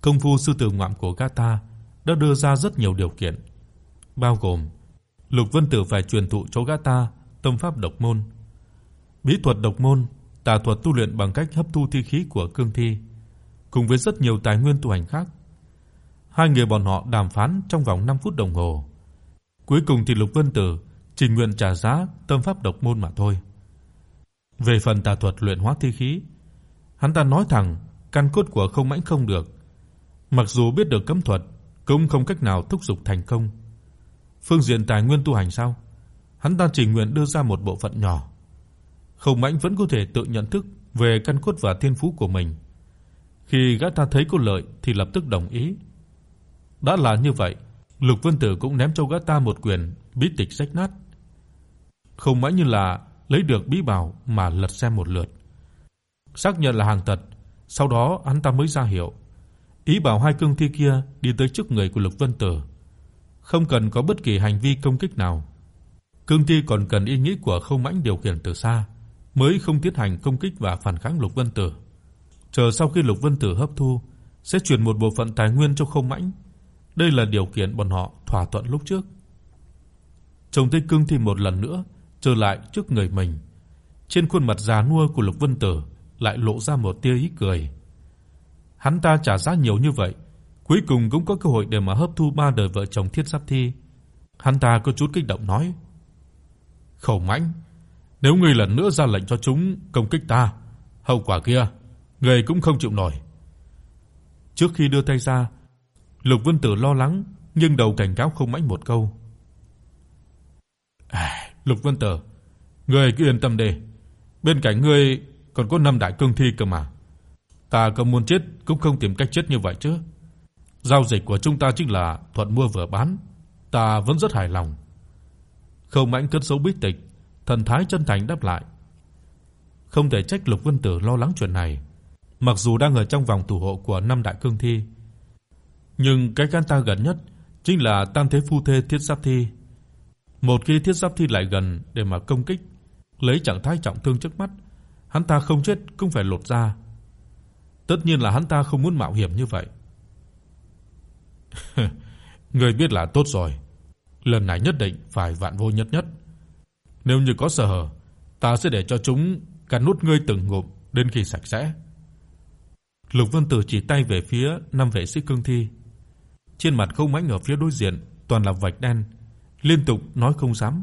Công phu sư tử ngoạm của gã ta đã đưa ra rất nhiều điều kiện, bao gồm Lục Vân Tử phải truyền thụ cho gã ta tâm pháp độc môn. Bí thuật độc môn, tà thuật tu luyện bằng cách hấp thu thi khí của cương thi, cùng với rất nhiều tài nguyên tu hành khác. Hai người bọn họ đàm phán trong vòng 5 phút đồng hồ. Cuối cùng thì Lục Vân Tử chỉ nguyện trả giá tâm pháp độc môn mà thôi. Về phần tà thuật luyện hóa thi khí, hắn ta nói thẳng căn cốt của không mãnh không được. Mặc dù biết được cấm thuật, cũng không cách nào thúc dục thành công. Phương diện tài nguyên tu hành sao? Hắn ta chỉ nguyện đưa ra một bộ phận nhỏ. Không mãnh vẫn có thể tự nhận thức về căn cốt và thiên phú của mình. Khi gã ta thấy có lợi thì lập tức đồng ý. Đã là như vậy, Lục Vân Tử cũng ném cho gã ta một quyền bí tịch rách nát. Không mãi như là lấy được bí bảo mà lật xem một lượt. Xác nhận là hàng thật, sau đó hắn ta mới ra hiệu, ý bảo hai cương thi kia đi tới trước người của Lục Vân Tử, không cần có bất kỳ hành vi công kích nào. Cương thi còn cần ý nghĩ của Không Mãnh điều khiển từ xa, mới không tiến hành công kích và phản kháng Lục Vân Tử. Chờ sau khi Lục Vân Tử hấp thu, sẽ chuyển một bộ phận tài nguyên cho Không Mãnh. Đây là điều kiện bọn họ thỏa thuận lúc trước. Trông thấy cương thi một lần nữa trở lại trước người mình. Trên khuôn mặt già nua của Lục Vân Tử lại lộ ra một tia ý cười. Hắn ta trả giá nhiều như vậy, cuối cùng cũng có cơ hội để mà hấp thu ba đời vợ chồng Thiết Giáp Thi. Hắn ta có chút kích động nói: "Khẩu Mãnh, nếu ngươi lần nữa ra lệnh cho chúng công kích ta, hậu quả kia ngươi cũng không chịu nổi." Trước khi đưa tay ra, Lục Vân Tử lo lắng nhưng đầu cảnh cáo Không Mãnh một câu. "À, Lục Vân Tử, ngươi cứ yên tâm đi, bên cạnh ngươi còn có năm đại cương thi cơ mà. Ta có muốn chết cũng không tìm cách chết như vậy chứ. Giao dịch của chúng ta chính là thuận mua vừa bán, ta vẫn rất hài lòng." Không Mãnh cất dấu bí tịch, thần thái chân thành đáp lại. Không thể trách Lục Vân Tử lo lắng chuyện này, mặc dù đang ở trong vòng thủ hộ của năm đại cương thi, nhưng cái gan ta gần nhất chính là Tam Thế Phu Thê Thiết sát Thi. Một khi Thiết Giáp Thi lại gần để mà công kích, lấy trạng thái trọng thương trước mắt, hắn ta không chết cũng phải lột da. Tất nhiên là hắn ta không muốn mạo hiểm như vậy. Ngươi biết là tốt rồi. Lần này nhất định phải vạn vô nhất nhất. Nếu như có sở hở, ta sẽ để cho chúng cắn nuốt ngươi từng ngụm đến khi sạch sẽ. Lục Vân Tử chỉ tay về phía năm vệ sĩ cương thi. Trên mặt không mảnh ở phía đối diện toàn là vạch đen, liên tục nói không dám.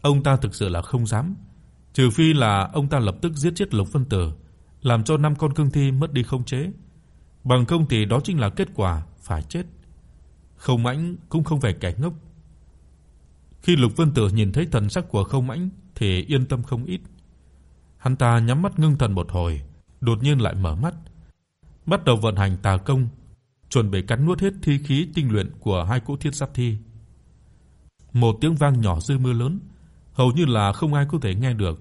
Ông ta thực sự là không dám, trừ phi là ông ta lập tức giết chết Lục Vân Tử, làm cho năm con cương thi mất đi khống chế. Bằng không thì đó chính là kết quả phải chết. Không Mãnh cũng không phải kẻ ngốc. Khi Lục Vân Tử nhìn thấy thần sắc của Không Mãnh thì yên tâm không ít. Hắn ta nhắm mắt ngưng thần một hồi, đột nhiên lại mở mắt, bắt đầu vận hành tà công, chuẩn bị cắn nuốt hết thi khí tinh luyện của hai cỗ thiết sát thi. Một tiếng vang nhỏ dưới mưa lớn, hầu như là không ai có thể nghe được.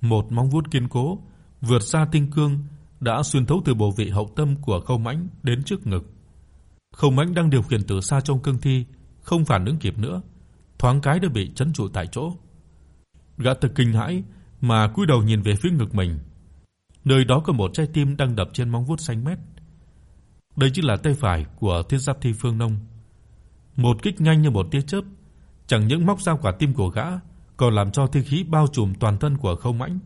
Một móng vuốt kiên cố vượt xa tinh cương đã xuyên thấu từ bộ vị hậu tâm của Khâu Mãnh đến trước ngực. Khâu Mãnh đang điều khiển từ xa trong cương thi, không phản ứng kịp nữa, thoáng cái đã bị trấn trụ tại chỗ. Gã tự kinh hãi mà cúi đầu nhìn về phía ngực mình. Nơi đó có một trái tim đang đập trên móng vuốt xanh mét. Đây chính là tay phải của thiên Giáp Thi Phương Nông. Một kích nhanh như một tia chớp, chẳng những móc ra quả tim của gã, còn làm cho thi khí bao trùm toàn thân của không Mãnh.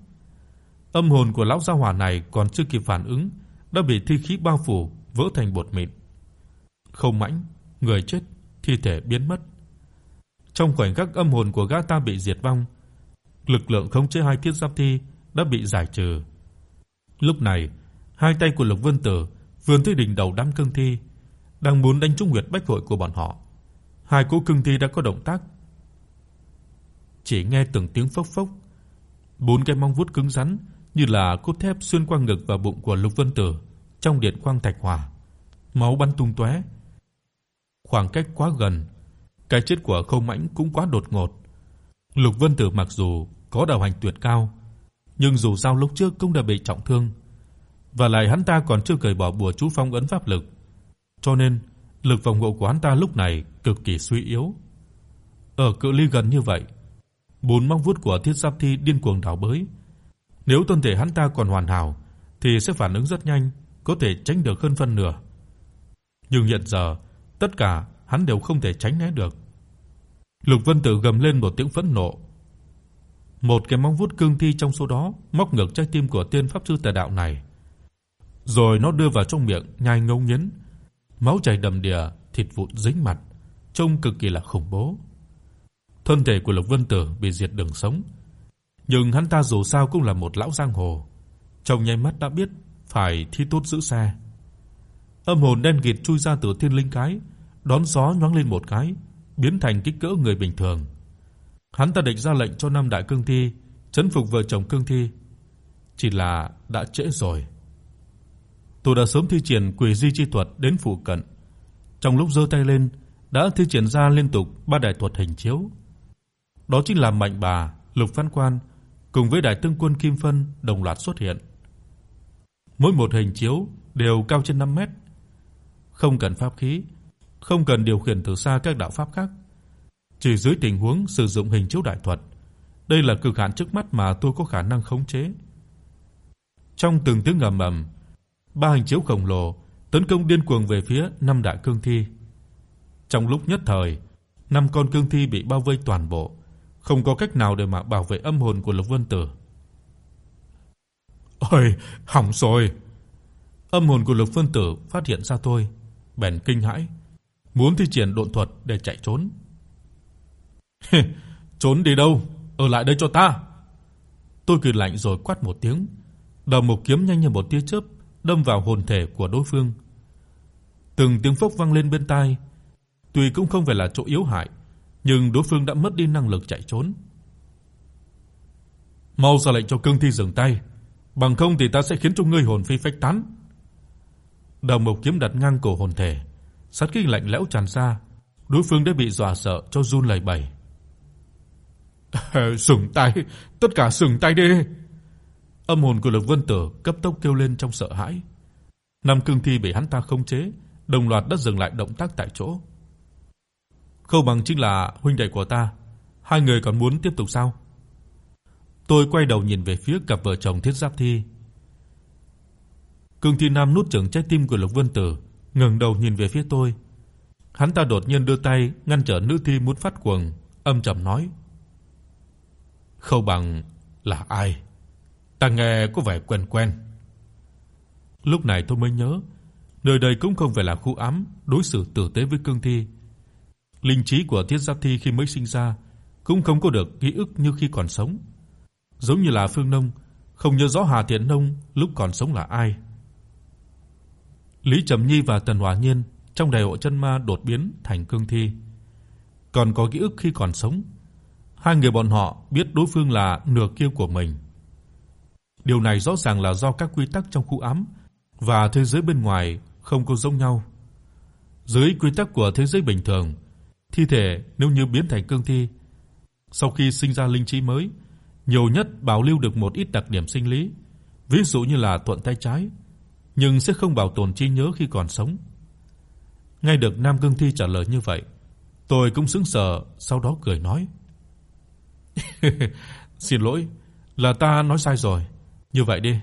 Âm hồn của lão gia hỏa này còn chưa kịp phản ứng, đã bị thi khí bao phủ, vỡ thành bột mịn. không Mãnh, người chết, thi thể biến mất. Trong khoảnh khắc âm hồn của gã ta bị diệt vong, lực lượng khống chế hai thiết giáp thi đã bị giải trừ. Lúc này, hai tay của Lục Vân Tử vươn tới đỉnh đầu đám cương thi, đang muốn đánh trúng huyệt bách hội của bọn họ hai cỗ cương thi đã có động tác. Chỉ nghe từng tiếng phốc phốc, bốn cái móng vuốt cứng rắn như là cốt thép xuyên qua ngực và bụng của Lục Vân Tử trong điện quang thạch hỏa, máu bắn tung tóe. Khoảng cách quá gần, cái chết của Khâu Mãnh cũng quá đột ngột. Lục Vân Tử mặc dù có đạo hành tuyệt cao, nhưng dù sao lúc trước cũng đã bị trọng thương, và lại hắn ta còn chưa cởi bỏ bùa chú phong ấn pháp lực, cho nên lực phòng ngự của hắn ta lúc này cực kỳ suy yếu. Ở cự ly gần như vậy, bốn móng vuốt của Thiết Giáp Thi điên cuồng đảo bới. Nếu thân thể hắn ta còn hoàn hảo thì sẽ phản ứng rất nhanh, có thể tránh được hơn phân nửa. Nhưng hiện giờ, tất cả hắn đều không thể tránh né được. Lục Vân Tử gầm lên một tiếng phẫn nộ. Một cái móng vuốt cương thi trong số đó móc ngược trái tim của tiên pháp sư tà đạo này. Rồi nó đưa vào trong miệng nhai ngấu nghiến, máu chảy đầm đìa, thịt vụn dính mặt, trông cực kỳ là khủng bố. Thân thể của Lục Vân Tử bị diệt đường sống, nhưng hắn ta dù sao cũng là một lão giang hồ, trong nháy mắt đã biết phải thi tốt giữ xe. Âm hồn đen kịt chui ra từ thiên linh cái, đón gió nhoáng lên một cái, biến thành kích cỡ người bình thường. Hắn ta định ra lệnh cho năm đại cương thi trấn phục vợ chồng cương thi, chỉ là đã trễ rồi. Tôi đã sớm thi triển quỷ di chi thuật đến phụ cận. Trong lúc giơ tay lên, đã thi triển ra liên tục ba đại thuật hình chiếu. Đó chính là Mạnh Bà, Lục Văn Quan cùng với đại tướng quân Kim Phân đồng loạt xuất hiện. Mỗi một hình chiếu đều cao trên 5 mét. Không cần pháp khí, không cần điều khiển từ xa các đạo pháp khác, chỉ dưới tình huống sử dụng hình chiếu đại thuật. Đây là cực hạn trước mắt mà tôi có khả năng khống chế. Trong từng tiếng ầm ầm, ba hình chiếu khổng lồ tấn công điên cuồng về phía năm đại cương thi. Trong lúc nhất thời, năm con cương thi bị bao vây toàn bộ, không có cách nào để mà bảo vệ âm hồn của Lục Vân Tử. Ôi, hỏng rồi. Âm hồn của Lục Vân Tử phát hiện ra tôi, bèn kinh hãi, muốn thi triển độn thuật để chạy trốn. trốn đi đâu? Ở lại đây cho ta. Tôi cười lạnh rồi quát một tiếng, đầu một kiếm nhanh như một tia chớp đâm vào hồn thể của đối phương. Từng tiếng phốc vang lên bên tai, tuy cũng không phải là chỗ yếu hại, nhưng đối phương đã mất đi năng lực chạy trốn. Mau ra lệnh cho cương thi dừng tay, bằng không thì ta sẽ khiến cho ngươi hồn phi phách tán. Đồng mộc kiếm đặt ngang cổ hồn thể, sát khí lạnh lẽo tràn ra, đối phương đã bị dọa sợ cho run lẩy bẩy. Sừng tay, tất cả sừng tay đi." Âm hồn của Lục Vân Tử cấp tốc kêu lên trong sợ hãi. Năm cương thi bị hắn ta khống chế, đồng loạt đã dừng lại động tác tại chỗ. Khâu Bằng chính là huynh đệ của ta, hai người còn muốn tiếp tục sao? Tôi quay đầu nhìn về phía cặp vợ chồng Thiết Giáp Thi. Cương Thi Nam nút chừng trái tim của Lục Vân Tử, ngẩng đầu nhìn về phía tôi. Hắn ta đột nhiên đưa tay ngăn trở nữ thi muốn phát cuồng, âm trầm nói: "Khâu Bằng là ai?" Ta nghe có vẻ quen quen. Lúc này tôi mới nhớ, nơi đây cũng không phải là khu ám đối xử tử tế với cương thi. Linh trí của Thiết Giáp Thi khi mới sinh ra cũng không có được ký ức như khi còn sống. Giống như là Phương Nông không nhớ rõ Hà thiện Nông lúc còn sống là ai. Lý Trầm Nhi và Tần Hòa Nhiên trong đại hội chân ma đột biến thành cương thi. Còn có ký ức khi còn sống. Hai người bọn họ biết đối phương là nửa kia của mình. Điều này rõ ràng là do các quy tắc trong khu ám và thế giới bên ngoài không có giống nhau. Dưới quy tắc của thế giới bình thường, thi thể nếu như biến thành cương thi, sau khi sinh ra linh trí mới, nhiều nhất bảo lưu được một ít đặc điểm sinh lý, ví dụ như là thuận tay trái, nhưng sẽ không bảo tồn trí nhớ khi còn sống. Ngay được nam cương thi trả lời như vậy, tôi cũng sững sờ, sau đó cười nói: "Xin lỗi, là ta nói sai rồi." Như vậy đi,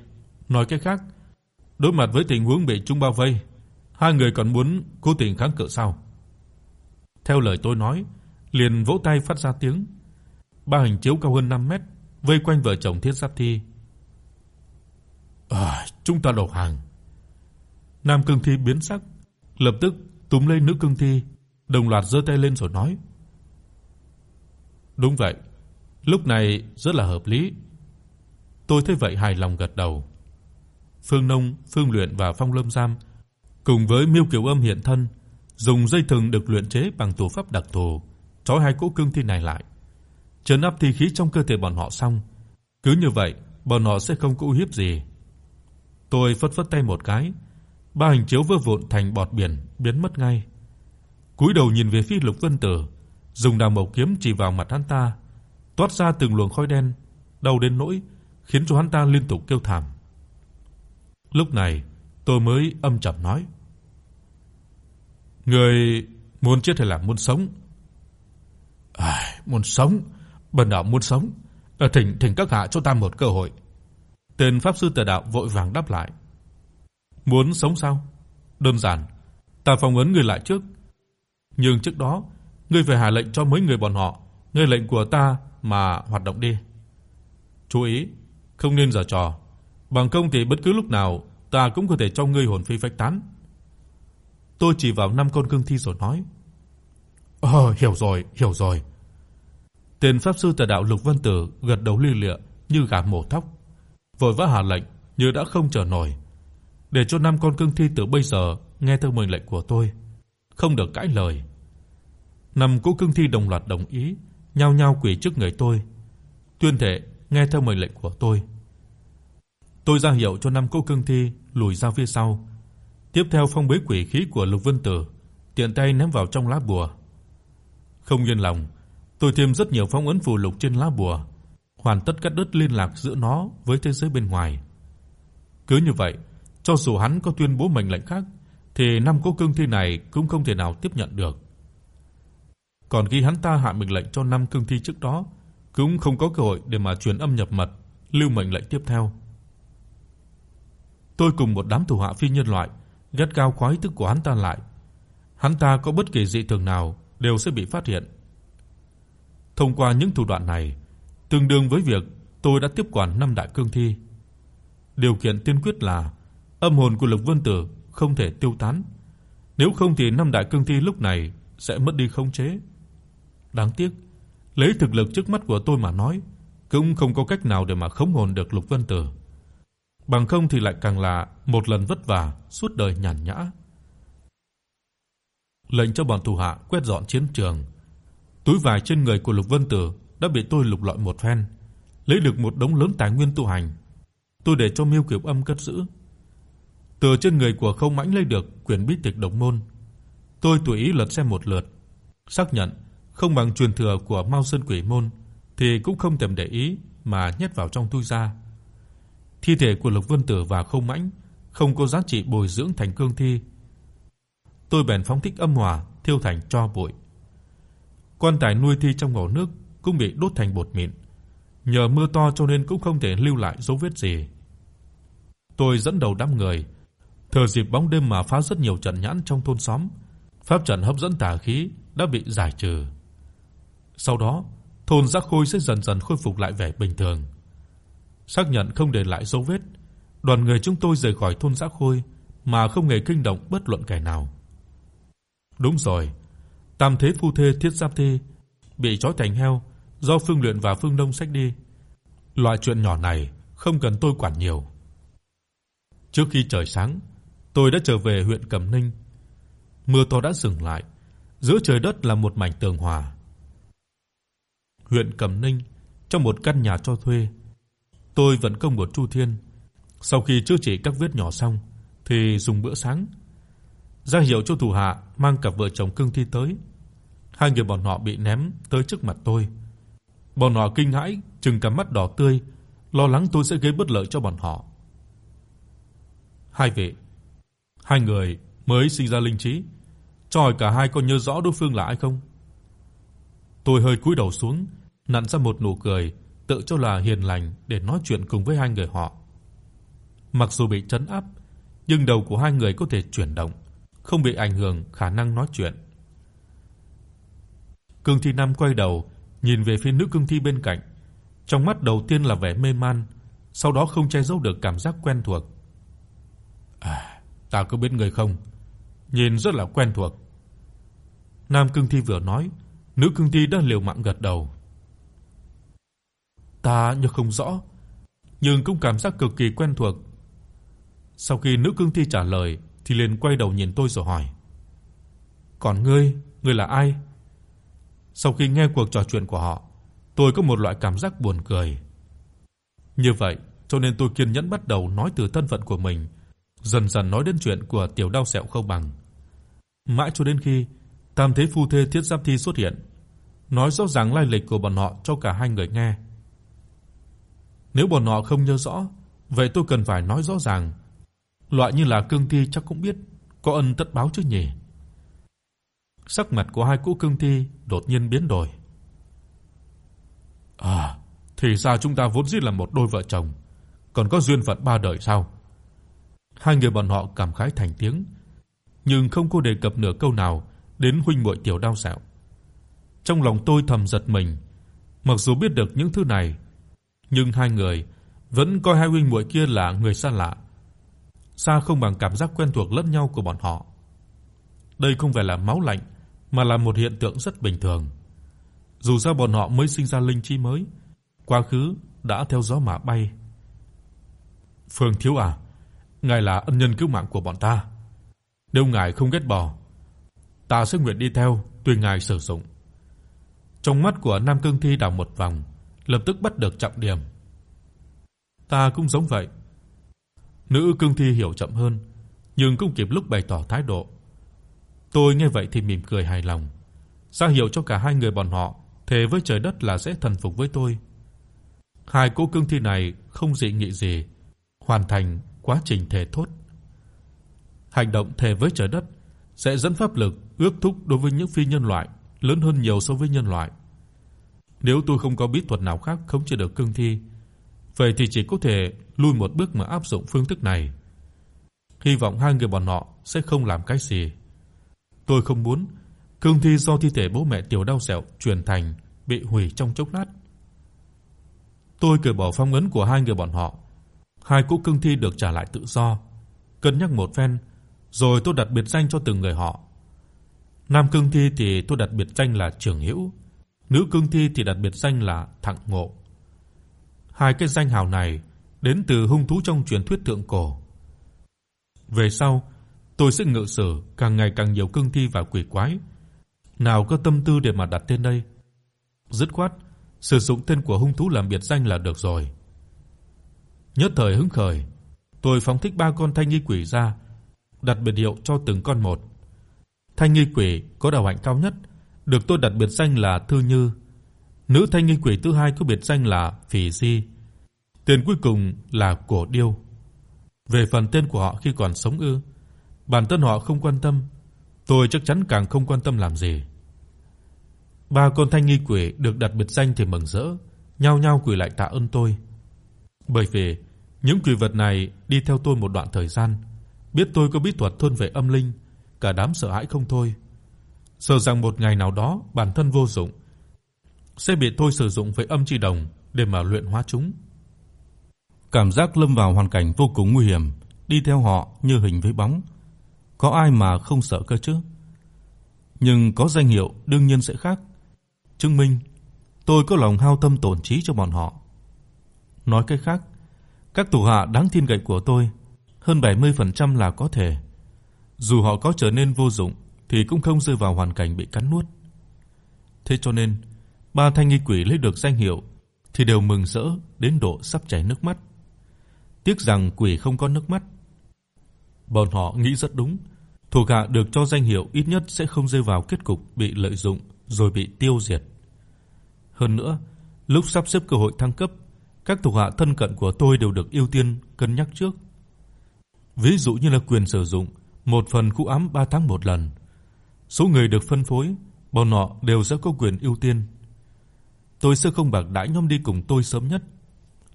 nói cách khác, đối mặt với tình huống bị chúng bao vây, hai người còn muốn cố tình kháng cự sao? Theo lời tôi nói, liền vỗ tay phát ra tiếng. Ba hình chiếu cao hơn 5 mét vây quanh vợ chồng Thiết Giáp Thi. "À, chúng ta đầu hàng." Nam Cương Thi biến sắc, lập tức túm lấy nữ Cương Thi, đồng loạt giơ tay lên rồi nói: "Đúng vậy, lúc này rất là hợp lý." Tôi thấy vậy hài lòng gật đầu. Phương Nông, Phương Luyện và Phong Lâm Giam cùng với Miêu Kiều Âm hiện thân, dùng dây thừng được luyện chế bằng thủ pháp đặc thù, trói hai cỗ cương thi này lại, trấn áp thi khí trong cơ thể bọn họ xong, cứ như vậy, bọn họ sẽ không có uy hiếp gì. Tôi phất phất tay một cái, ba hình chiếu vỡ vụn thành bọt biển, biến mất ngay. Cúi đầu nhìn về phía Lục Vân Tử, dùng đao mộc kiếm chỉ vào mặt hắn ta, toát ra từng luồng khói đen, đau đến nỗi khiến cho hắn ta liên tục kêu thảm. Lúc này, tôi mới âm trầm nói: "Người muốn chết hay là muốn sống?" "À, muốn sống, bần đạo muốn sống. Ở thỉnh thỉnh các hạ cho ta một cơ hội." Tên pháp sư Tà đạo vội vàng đáp lại. "Muốn sống sao? Đơn giản, ta phong ấn người lại trước. Nhưng trước đó, ngươi phải hạ lệnh cho mấy người bọn họ, nghe lệnh của ta mà hoạt động đi. Chú ý, không nên giở trò, bằng không thì bất cứ lúc nào ta cũng có thể cho ngươi hồn phi phách tán." Tôi chỉ vào năm con cương thi rồi nói: "Ờ, hiểu rồi, hiểu rồi." Tên pháp sư Tà đạo Lục Văn Tử gật đầu lia lịa như gà mổ thóc, vội vã hạ lệnh như đã không chờ nổi, để cho năm con cương thi từ bây giờ nghe theo mệnh lệnh của tôi, không được cãi lời. Năm cỗ cương thi đồng loạt đồng ý, nhao nhao quỳ trước người tôi, tuyên thệ nghe theo mệnh lệnh của tôi. Tôi ra hiệu cho năm cô cương thi lùi ra phía sau. Tiếp theo phong bế quỷ khí của Lục Vân Tử, tiện tay ném vào trong lá bùa. Không yên lòng, tôi thêm rất nhiều phong ấn phù lục trên lá bùa, hoàn tất cắt đứt liên lạc giữa nó với thế giới bên ngoài. Cứ như vậy, cho dù hắn có tuyên bố mệnh lệnh khác thì năm cô cương thi này cũng không thể nào tiếp nhận được. Còn khi hắn ta hạ mệnh lệnh cho năm cương thi trước đó, cũng không có cơ hội để mà truyền âm nhập mật, lưu mệnh lệnh tiếp theo. Tôi cùng một đám thủ hạ phi nhân loại gắt gao khóa ý thức của hắn ta lại. Hắn ta có bất kỳ dị thường nào đều sẽ bị phát hiện. Thông qua những thủ đoạn này, tương đương với việc tôi đã tiếp quản năm đại cương thi. Điều kiện tiên quyết là âm hồn của Lục Vân Tử không thể tiêu tán, nếu không thì năm đại cương thi lúc này sẽ mất đi khống chế. Đáng tiếc, lấy thực lực trước mắt của tôi mà nói, cũng không có cách nào để mà khống hồn được Lục Vân Tử. Bằng không thì lại càng là một lần vất vả suốt đời nhàn nhã. Lệnh cho bọn thủ hạ quét dọn chiến trường. Túi vải trên người của Lục Vân Tử đã bị tôi lục lọi một phen, lấy được một đống lớn tài nguyên tu hành. Tôi để cho Miêu Kiều Âm cất giữ. Từ trên người của Không Mãnh lấy được quyển bí tịch độc môn. Tôi tùy ý lật xem một lượt, xác nhận không bằng truyền thừa của Mao Sơn Quỷ môn thì cũng không thèm để ý mà nhét vào trong túi ra. Thi thể của Lục Vân Tử và Không Mãnh không có giá trị bồi dưỡng thành cương thi. Tôi bèn phóng thích âm hỏa thiêu thành tro bụi. Quan tài nuôi thi trong hồ nước cũng bị đốt thành bột mịn. Nhờ mưa to cho nên cũng không thể lưu lại dấu vết gì. Tôi dẫn đầu đám người, thừa dịp bóng đêm mà phá rất nhiều trận nhãn trong thôn xóm. Pháp trận hấp dẫn tà khí đã bị giải trừ. Sau đó, thôn Giác Khôi sẽ dần dần khôi phục lại vẻ bình thường. Xác nhận không để lại dấu vết, đoàn người chúng tôi rời khỏi thôn Giác Khôi mà không hề kinh động bất luận kẻ nào. Đúng rồi, Tam thế phu thê Thiết Giáp Thê bị trói thành heo do Phương Luyện và Phương Đông xách đi. Loại chuyện nhỏ này không cần tôi quản nhiều. Trước khi trời sáng, tôi đã trở về huyện Cẩm Ninh. Mưa to đã dừng lại, giữa trời đất là một mảnh tường hòa. Huyện Cẩm Ninh, trong một căn nhà cho thuê, tôi vẫn công một Chu Thiên. Sau khi chữa trị các vết nhỏ xong thì dùng bữa sáng, ra hiệu cho thủ hạ mang cặp vợ chồng cương thi tới. Hai người bọn họ bị ném tới trước mặt tôi. Bọn họ kinh hãi, trừng cả mắt đỏ tươi, lo lắng tôi sẽ gây bất lợi cho bọn họ. Hai vị, hai người mới sinh ra linh trí, cho hỏi cả hai có nhớ rõ đối phương là ai không? Tôi hơi cúi đầu xuống, nặn ra một nụ cười, tự cho là hiền lành để nói chuyện cùng với hai người họ. Mặc dù bị trấn áp, nhưng đầu của hai người có thể chuyển động, không bị ảnh hưởng khả năng nói chuyện. Cương Thi Nam quay đầu, nhìn về phía nữ cương thi bên cạnh, trong mắt đầu tiên là vẻ mê man, sau đó không che giấu được cảm giác quen thuộc. À, ta có biết người không? Nhìn rất là quen thuộc. Nam cương thi vừa nói, nữ cương thi đã liều mạng gật đầu. Ta nhớ không rõ, nhưng cũng cảm giác cực kỳ quen thuộc. Sau khi nữ cương thi trả lời thì liền quay đầu nhìn tôi rồi hỏi: "Còn ngươi, ngươi là ai?" Sau khi nghe cuộc trò chuyện của họ, tôi có một loại cảm giác buồn cười. Như vậy, cho nên tôi kiên nhẫn bắt đầu nói từ thân phận của mình, dần dần nói đến chuyện của tiểu đau sẹo không bằng. Mãi cho đến khi Tam thế phu thê Thiết Giáp Thi xuất hiện, nói rõ ràng lai lịch của bọn họ cho cả hai người nghe. Nếu bọn họ không nhớ rõ, vậy tôi cần phải nói rõ ràng. Loại như là Cương Thi chắc cũng biết, có ân tất báo chứ nhỉ. Sắc mặt của hai cụ Cương Thi đột nhiên biến đổi. À, thì ra chúng ta vốn dĩ là một đôi vợ chồng, còn có duyên phận ba đời sao? Hai người bọn họ cảm khái thành tiếng, nhưng không có đề cập nửa câu nào đến huynh muội tiểu đao sẹo. Trong lòng tôi thầm giật mình, mặc dù biết được những thứ này, nhưng hai người vẫn coi hai huynh muội kia là người xa lạ. Xa không bằng cảm giác quen thuộc lẫn nhau của bọn họ. Đây không phải là máu lạnh, mà là một hiện tượng rất bình thường. Dù sao bọn họ mới sinh ra linh chi mới, quá khứ đã theo gió mà bay. Phương thiếu à, ngài là ân nhân cứu mạng của bọn ta. Nếu ngài không ghét bỏ, ta sẽ nguyện đi theo, tùy ngài sử dụng. Trong mắt của Nam Cương Thi đảo một vòng, lập tức bắt được trọng điểm. Ta cũng giống vậy. Nữ Cương Thi hiểu chậm hơn, nhưng cũng kịp lúc bày tỏ thái độ. Tôi nghe vậy thì mỉm cười hài lòng, ra hiệu cho cả hai người bọn họ thề với trời đất là sẽ thần phục với tôi. Hai cô cương thi này không dị nghị gì, hoàn thành quá trình thề thốt. Hành động thề với trời đất sẽ dẫn pháp lực ước thúc đối với những phi nhân loại lớn hơn nhiều so với nhân loại. Nếu tôi không có bí thuật nào khác khống chế được cương thi, vậy thì chỉ có thể lùi một bước mà áp dụng phương thức này. Hy vọng hai người bọn họ sẽ không làm cái gì. Tôi không muốn cương thi do thi thể bố mẹ tiểu đau sẹo truyền thành bị hủy trong chốc lát. Tôi cởi bỏ phong ấn của hai người bọn họ. Hai cỗ cương thi được trả lại tự do. Cân nhắc một phen, rồi tôi đặt biệt danh cho từng người họ. Nam cương thi thì tôi đặt biệt danh là Trường Hữu, nữ cương thi thì đặt biệt danh là Thặng Ngộ. Hai cái danh hào này đến từ hung thú trong truyền thuyết thượng cổ. Về sau, tôi sẽ ngự sử càng ngày càng nhiều cương thi và quỷ quái. Nào có tâm tư để mà đặt tên đây. Dứt khoát, sử dụng tên của hung thú làm biệt danh là được rồi. Nhất thời hứng khởi, tôi phóng thích ba con thanh nghi quỷ ra, đặt biệt hiệu cho từng con một. Thanh nghi quỷ có đạo hạnh cao nhất, được tôi đặt biệt danh là Thư Như. Nữ thanh nghi quỷ thứ hai có biệt danh là Phỉ Di. Tên cuối cùng là Cổ Điêu. Về phần tên của họ khi còn sống ư, bản thân họ không quan tâm, tôi chắc chắn càng không quan tâm làm gì. Ba con thanh nghi quỷ được đặt biệt danh thì mừng rỡ, nhao nhao quỳ lại tạ ơn tôi. Bởi vì những quỷ vật này đi theo tôi một đoạn thời gian, biết tôi có bí thuật thôn về âm linh, cả đám sợ hãi không thôi. Sợ rằng một ngày nào đó bản thân vô dụng sẽ bị tôi sử dụng với âm chi đồng để mà luyện hóa chúng. Cảm giác lâm vào hoàn cảnh vô cùng nguy hiểm, đi theo họ như hình với bóng. Có ai mà không sợ cơ chứ? Nhưng có danh hiệu đương nhiên sẽ khác, chứng minh tôi có lòng hao tâm tổn trí cho bọn họ. Nói cách khác, các thủ hạ đáng tin cậy của tôi, hơn 70% là có thể. Dù họ có trở nên vô dụng thì cũng không rơi vào hoàn cảnh bị cắn nuốt. Thế cho nên, ba thanh nghi quỷ lấy được danh hiệu thì đều mừng rỡ đến độ sắp chảy nước mắt. Tiếc rằng quỷ không có nước mắt. Bọn họ nghĩ rất đúng, thuộc hạ được cho danh hiệu ít nhất sẽ không rơi vào kết cục bị lợi dụng rồi bị tiêu diệt. Hơn nữa, lúc sắp xếp cơ hội thăng cấp, các thuộc hạ thân cận của tôi đều được ưu tiên cân nhắc trước. Ví dụ như là quyền sử dụng một phần khu ám 3 tháng một lần. Số người được phân phối, bọn nọ đều sẽ có quyền ưu tiên. Tôi sẽ không bạc đãi nhóm đi cùng tôi sớm nhất.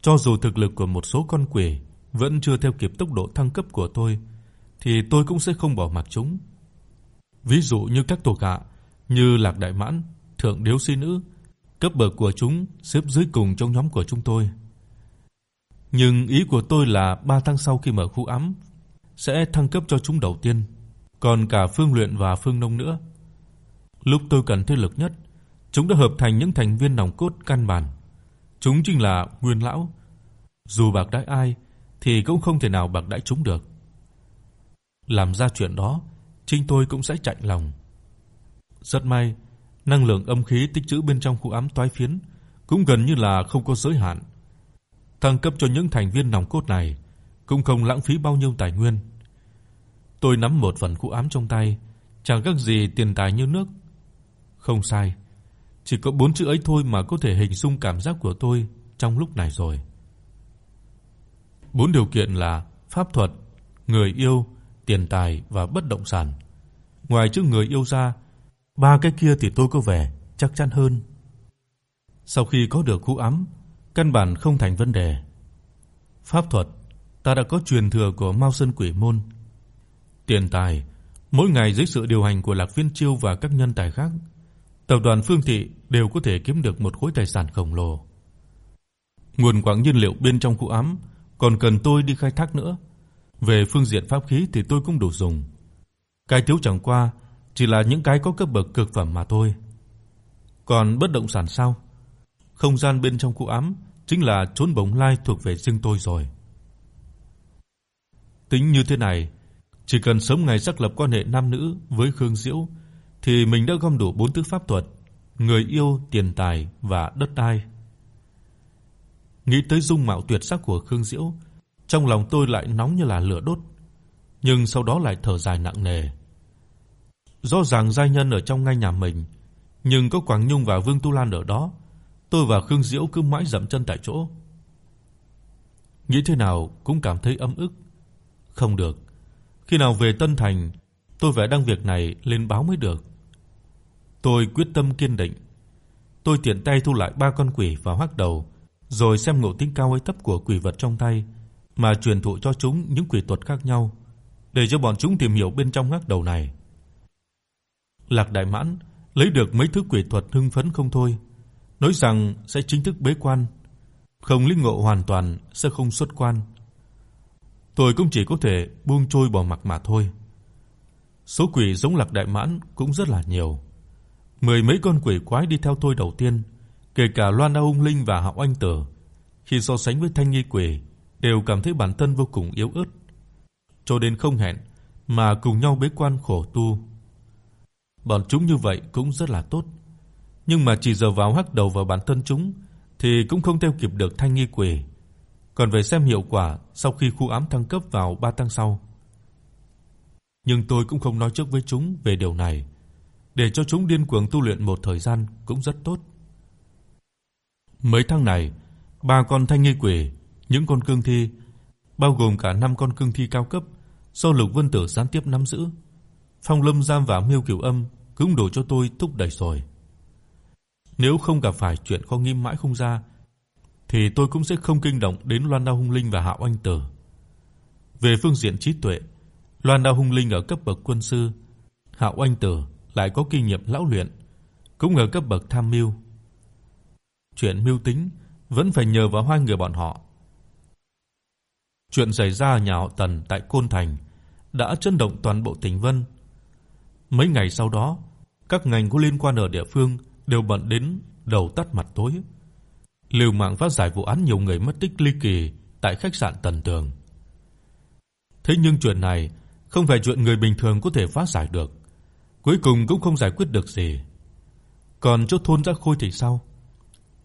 Cho dù thực lực của một số con quỷ vẫn chưa theo kịp tốc độ thăng cấp của tôi, thì tôi cũng sẽ không bỏ mặc chúng. Ví dụ như các tổ hạ như Lạc Đại Mãn, Thượng Điếu Si Nữ, cấp bậc của chúng xếp dưới cùng trong nhóm của chúng tôi. Nhưng ý của tôi là 3 tháng sau khi mở khu ấm sẽ thăng cấp cho chúng đầu tiên, còn cả Phương Luyện và Phương Nông nữa. Lúc tôi cần thế lực nhất, chúng đã hợp thành những thành viên nòng cốt căn bản. Chúng chính là Nguyên lão. Dù bạc đãi ai thì cũng không thể nào bạc đãi chúng được. Làm ra chuyện đó, chính tôi cũng sẽ chạnh lòng. Rất may, năng lượng âm khí tích trữ bên trong khu ám toái phiến cũng gần như là không có giới hạn. Thăng cấp cho những thành viên nòng cốt này cũng không lãng phí bao nhiêu tài nguyên. Tôi nắm một phần khu ám trong tay, chẳng khác gì tiền tài như nước. Không sai, chỉ có bốn chữ ấy thôi mà có thể hình dung cảm giác của tôi trong lúc này rồi. Bốn điều kiện là pháp thuật, người yêu, tiền tài và bất động sản. Ngoài chữ người yêu ra, ba cái kia thì tôi có vẻ chắc chắn hơn. Sau khi có được khu ám, căn bản không thành vấn đề. Pháp thuật, ta đã có truyền thừa của Mao Sơn Quỷ môn. Tiền tài, mỗi ngày dưới sự điều hành của Lạc Viên Chiêu và các nhân tài khác, tập đoàn Phương Thị đều có thể kiếm được một khối tài sản khổng lồ. Nguồn quặng nhiên liệu bên trong khu ám còn cần tôi đi khai thác nữa. Về phương diện pháp khí thì tôi cũng đủ dùng. Cái thiếu chẳng qua chỉ là những cái có cấp bậc cực phẩm mà thôi. Còn bất động sản sao? Không gian bên trong khu ám chính là chốn bóng lai thuộc về riêng tôi rồi. Tính như thế này, chỉ cần sớm ngày xác lập quan hệ nam nữ với Khương Diễu thì mình đã gom đủ bốn thứ pháp thuật, người yêu, tiền tài và đất đai. Nghĩ tới dung mạo tuyệt sắc của Khương Diễu, trong lòng tôi lại nóng như là lửa đốt, nhưng sau đó lại thở dài nặng nề. Rõ ràng giai nhân ở trong ngay nhà mình, nhưng có Quảng Nhung và Vương Tu Lan ở đó, tôi và Khương Diễu cứ mãi dậm chân tại chỗ. Nghĩ thế nào cũng cảm thấy ấm ức. Không được, khi nào về Tân Thành, tôi phải đăng việc này lên báo mới được. Tôi quyết tâm kiên định. Tôi tiện tay thu lại ba con quỷ vào hắc đầu, rồi xem ngộ tính cao hay thấp của quỷ vật trong tay mà truyền thụ cho chúng những quỷ thuật khác nhau, để cho bọn chúng tìm hiểu bên trong hắc đầu này. Lạc Đại Mãn lấy được mấy thứ quỷ thuật hưng phấn không thôi, nói rằng sẽ chính thức bế quan, không linh ngộ hoàn toàn sẽ không xuất quan. Tôi cũng chỉ có thể buông trôi bỏ mặc mà thôi. Số quỷ giống Lạc Đại Mãn cũng rất là nhiều. Mười mấy con quỷ quái đi theo tôi đầu tiên, kể cả Loan A Ung Linh và Hạo Anh Tử, khi so sánh với Thanh Nghi Quỷ, đều cảm thấy bản thân vô cùng yếu ớt. Cho đến không hẹn mà cùng nhau bế quan khổ tu. Bọn chúng như vậy cũng rất là tốt, nhưng mà chỉ giờ vào hắc đầu vào bản thân chúng thì cũng không theo kịp được Thanh Nghi Quỷ. Còn về xem hiệu quả sau khi khu ám thăng cấp vào 3 tháng sau. Nhưng tôi cũng không nói trước với chúng về điều này, để cho chúng điên cuồng tu luyện một thời gian cũng rất tốt. Mấy tháng này, ba con thanh nghi quỷ, những con cương thi, bao gồm cả năm con cương thi cao cấp do Lục Vân Tử gián tiếp nắm giữ. Phong Lâm Giam và Miêu Cửu Âm cũng đổ cho tôi thúc đẩy rồi. Nếu không gặp phải chuyện khó nghiêm mãi không ra thì tôi cũng sẽ không kinh động đến Loan Đao Hung Linh và Hạo Anh Tử. Về phương diện trí tuệ, Loan Đao Hung Linh ở cấp bậc quân sư, Hạo Anh Tử lại có kinh nghiệm lão luyện, cũng ở cấp bậc tham mưu. Chuyện mưu tính vẫn phải nhờ vào hai người bọn họ. Chuyện xảy ra ở nhà họ Tần tại Côn Thành đã chấn động toàn bộ tỉnh Vân. Mấy ngày sau đó, các ngành có liên quan ở địa phương đều bận đến đầu tắt mặt tối. Lưu Mạng phát giải vụ án nhiều người mất tích ly kỳ tại khách sạn Tần Tường. Thế nhưng chuyện này không phải chuyện người bình thường có thể phá giải được, cuối cùng cũng không giải quyết được gì. Còn chỗ thôn Giác Khôi thì sao?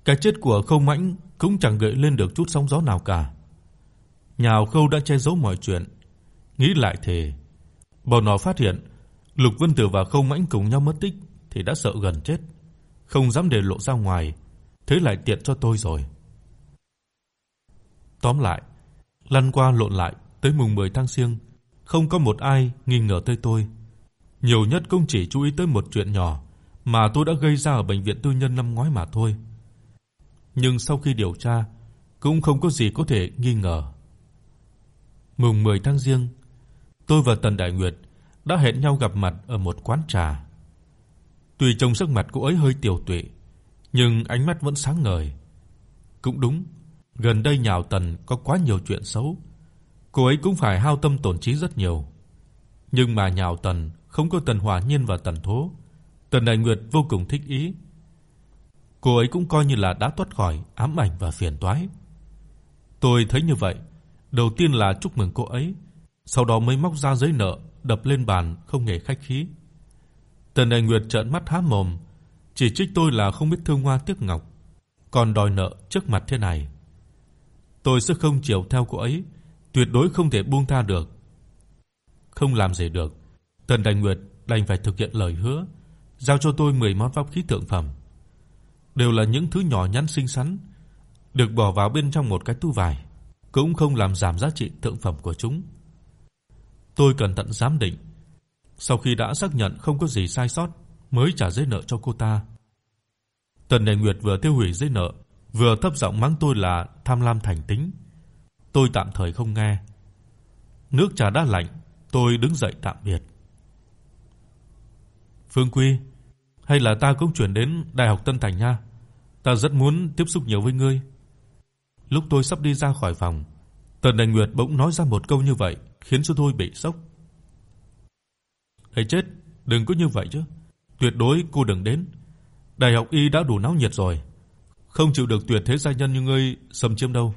Cái chết của Khâu Mãnh cũng chẳng gợi lên được chút sóng gió nào cả. Nhà Khâu đã che giấu mọi chuyện, nghĩ lại thì bọn nó phát hiện Lục Vân Tử và Khâu Mãnh cùng nhau mất tích thì đã sợ gần chết, không dám để lộ ra ngoài, thế lại tiện cho tôi rồi. Tóm lại, lăn qua lộn lại tới mùng 10 tháng Giêng, không có một ai nghi ngờ tới tôi. Nhiều nhất cũng chỉ chú ý tới một chuyện nhỏ mà tôi đã gây ra ở bệnh viện tư nhân năm ngoái mà thôi nhưng sau khi điều tra cũng không có gì có thể nghi ngờ. Mùng 10 tháng Giêng, tôi và Tần Đại Nguyệt đã hẹn nhau gặp mặt ở một quán trà. Tuy trông sắc mặt cô ấy hơi tiều tụy, nhưng ánh mắt vẫn sáng ngời. Cũng đúng, gần đây nhà Tần có quá nhiều chuyện xấu, cô ấy cũng phải hao tâm tổn trí rất nhiều. Nhưng mà nhà Tần không có Tần Hòa Nhiên và Tần Thố, Tần Đại Nguyệt vô cùng thích ý cô ấy cũng coi như là đã thoát khỏi ám ảnh và phiền toái. Tôi thấy như vậy, đầu tiên là chúc mừng cô ấy, sau đó mới móc ra giấy nợ đập lên bàn không hề khách khí. Tần Đại Nguyệt trợn mắt há mồm, chỉ trích tôi là không biết thương hoa tiếc ngọc, còn đòi nợ trước mặt thế này. Tôi sẽ không chiều theo cô ấy, tuyệt đối không thể buông tha được. Không làm gì được, Tần Đại Nguyệt đành phải thực hiện lời hứa, giao cho tôi 10 món pháp khí thượng phẩm. Đều là những thứ nhỏ nhắn xinh xắn, được bỏ vào bên trong một cái túi vải, cũng không làm giảm giá trị thượng phẩm của chúng. Tôi cẩn thận giám định, sau khi đã xác nhận không có gì sai sót mới trả giấy nợ cho cô ta. Tần Đại Nguyệt vừa tiêu hủy giấy nợ, vừa thấp giọng mắng tôi là tham lam thành tính. Tôi tạm thời không nghe. Nước trà đã lạnh, tôi đứng dậy tạm biệt. Phương Quy, hay là ta cũng chuyển đến Đại học Tân Thành nha. Ta rất muốn tiếp xúc nhiều với ngươi. Lúc tôi sắp đi ra khỏi phòng, Tần Đại Nguyệt bỗng nói ra một câu như vậy, khiến cho tôi bị sốc. "Hãy chết, đừng có như vậy chứ. Tuyệt đối cô đừng đến. Đại học y đã đủ náo nhiệt rồi, không chịu được tuyệt thế gia nhân như ngươi xâm chiếm đâu.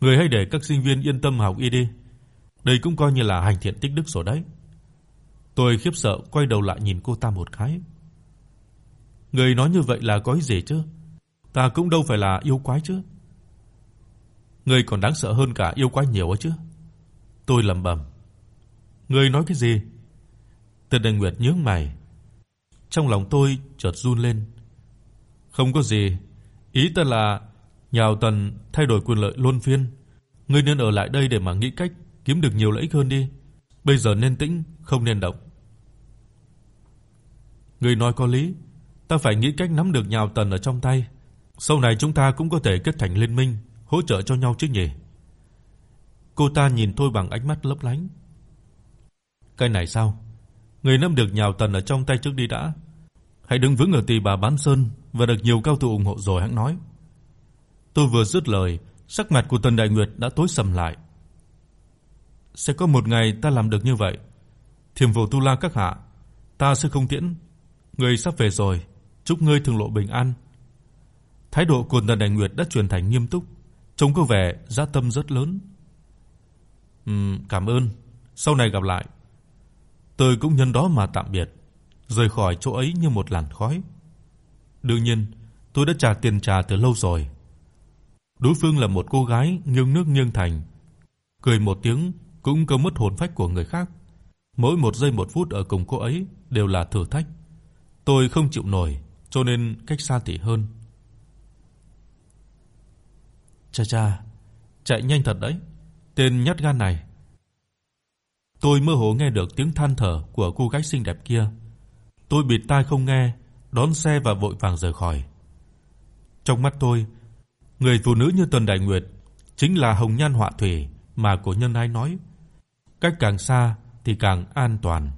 Ngươi hãy để các sinh viên yên tâm học y đi. Đây cũng coi như là hành thiện tích đức rồi đấy." Tôi khiếp sợ quay đầu lại nhìn cô ta một cái. Ngươi nói như vậy là có ý gì chứ? Ta cũng đâu phải là yêu quái chứ. Ngươi còn đáng sợ hơn cả yêu quái nhiều ấy chứ. Tôi lẩm bẩm. Ngươi nói cái gì? Tần đình Nguyệt nhướng mày. Trong lòng tôi chợt run lên. Không có gì, ý ta là nhào Tần thay đổi quyền lợi luân phiên, ngươi nên ở lại đây để mà nghĩ cách kiếm được nhiều lợi ích hơn đi. Bây giờ nên tĩnh, không nên động. Ngươi nói có lý, ta phải nghĩ cách nắm được nhào Tần ở trong tay. Sau này chúng ta cũng có thể kết thành liên minh, hỗ trợ cho nhau chứ nhỉ? Cô ta nhìn tôi bằng ánh mắt lấp lánh. Cái này sao? Người nắm được nhào tần ở trong tay trước đi đã. Hãy đứng vững ở Tỳ Bà Bán Sơn và được nhiều cao thủ ủng hộ rồi hắn nói. Tôi vừa dứt lời, sắc mặt của Tần Đại Nguyệt đã tối sầm lại. Sẽ có một ngày ta làm được như vậy. Thiểm Vô Tu La các hạ, ta sẽ không tiễn. Ngươi sắp về rồi, chúc ngươi thường lộ bình an. Thái độ của Tần Đại Nguyệt đã chuyển thành nghiêm túc, trông có vẻ dạ tâm rất lớn. Ừm, cảm ơn, sau này gặp lại. Tôi cũng nhân đó mà tạm biệt, rời khỏi chỗ ấy như một làn khói. Đương nhiên, tôi đã trả tiền trà từ lâu rồi. Đối phương là một cô gái nhưng nước nghiêng thành, cười một tiếng cũng cơ mất hồn phách của người khác. Mỗi một giây một phút ở cùng cô ấy đều là thử thách. Tôi không chịu nổi, cho nên cách xa tỉ hơn. Cha cha, chạy nhanh thật đấy. Tên nhát gan này. Tôi mơ hồ nghe được tiếng than thở của cô gái xinh đẹp kia. Tôi bịt tai không nghe, đón xe và vội vàng rời khỏi. Trong mắt tôi, người phụ nữ như Tần Đại Nguyệt chính là hồng nhan họa thủy mà cổ nhân ai nói, cách càng xa thì càng an toàn.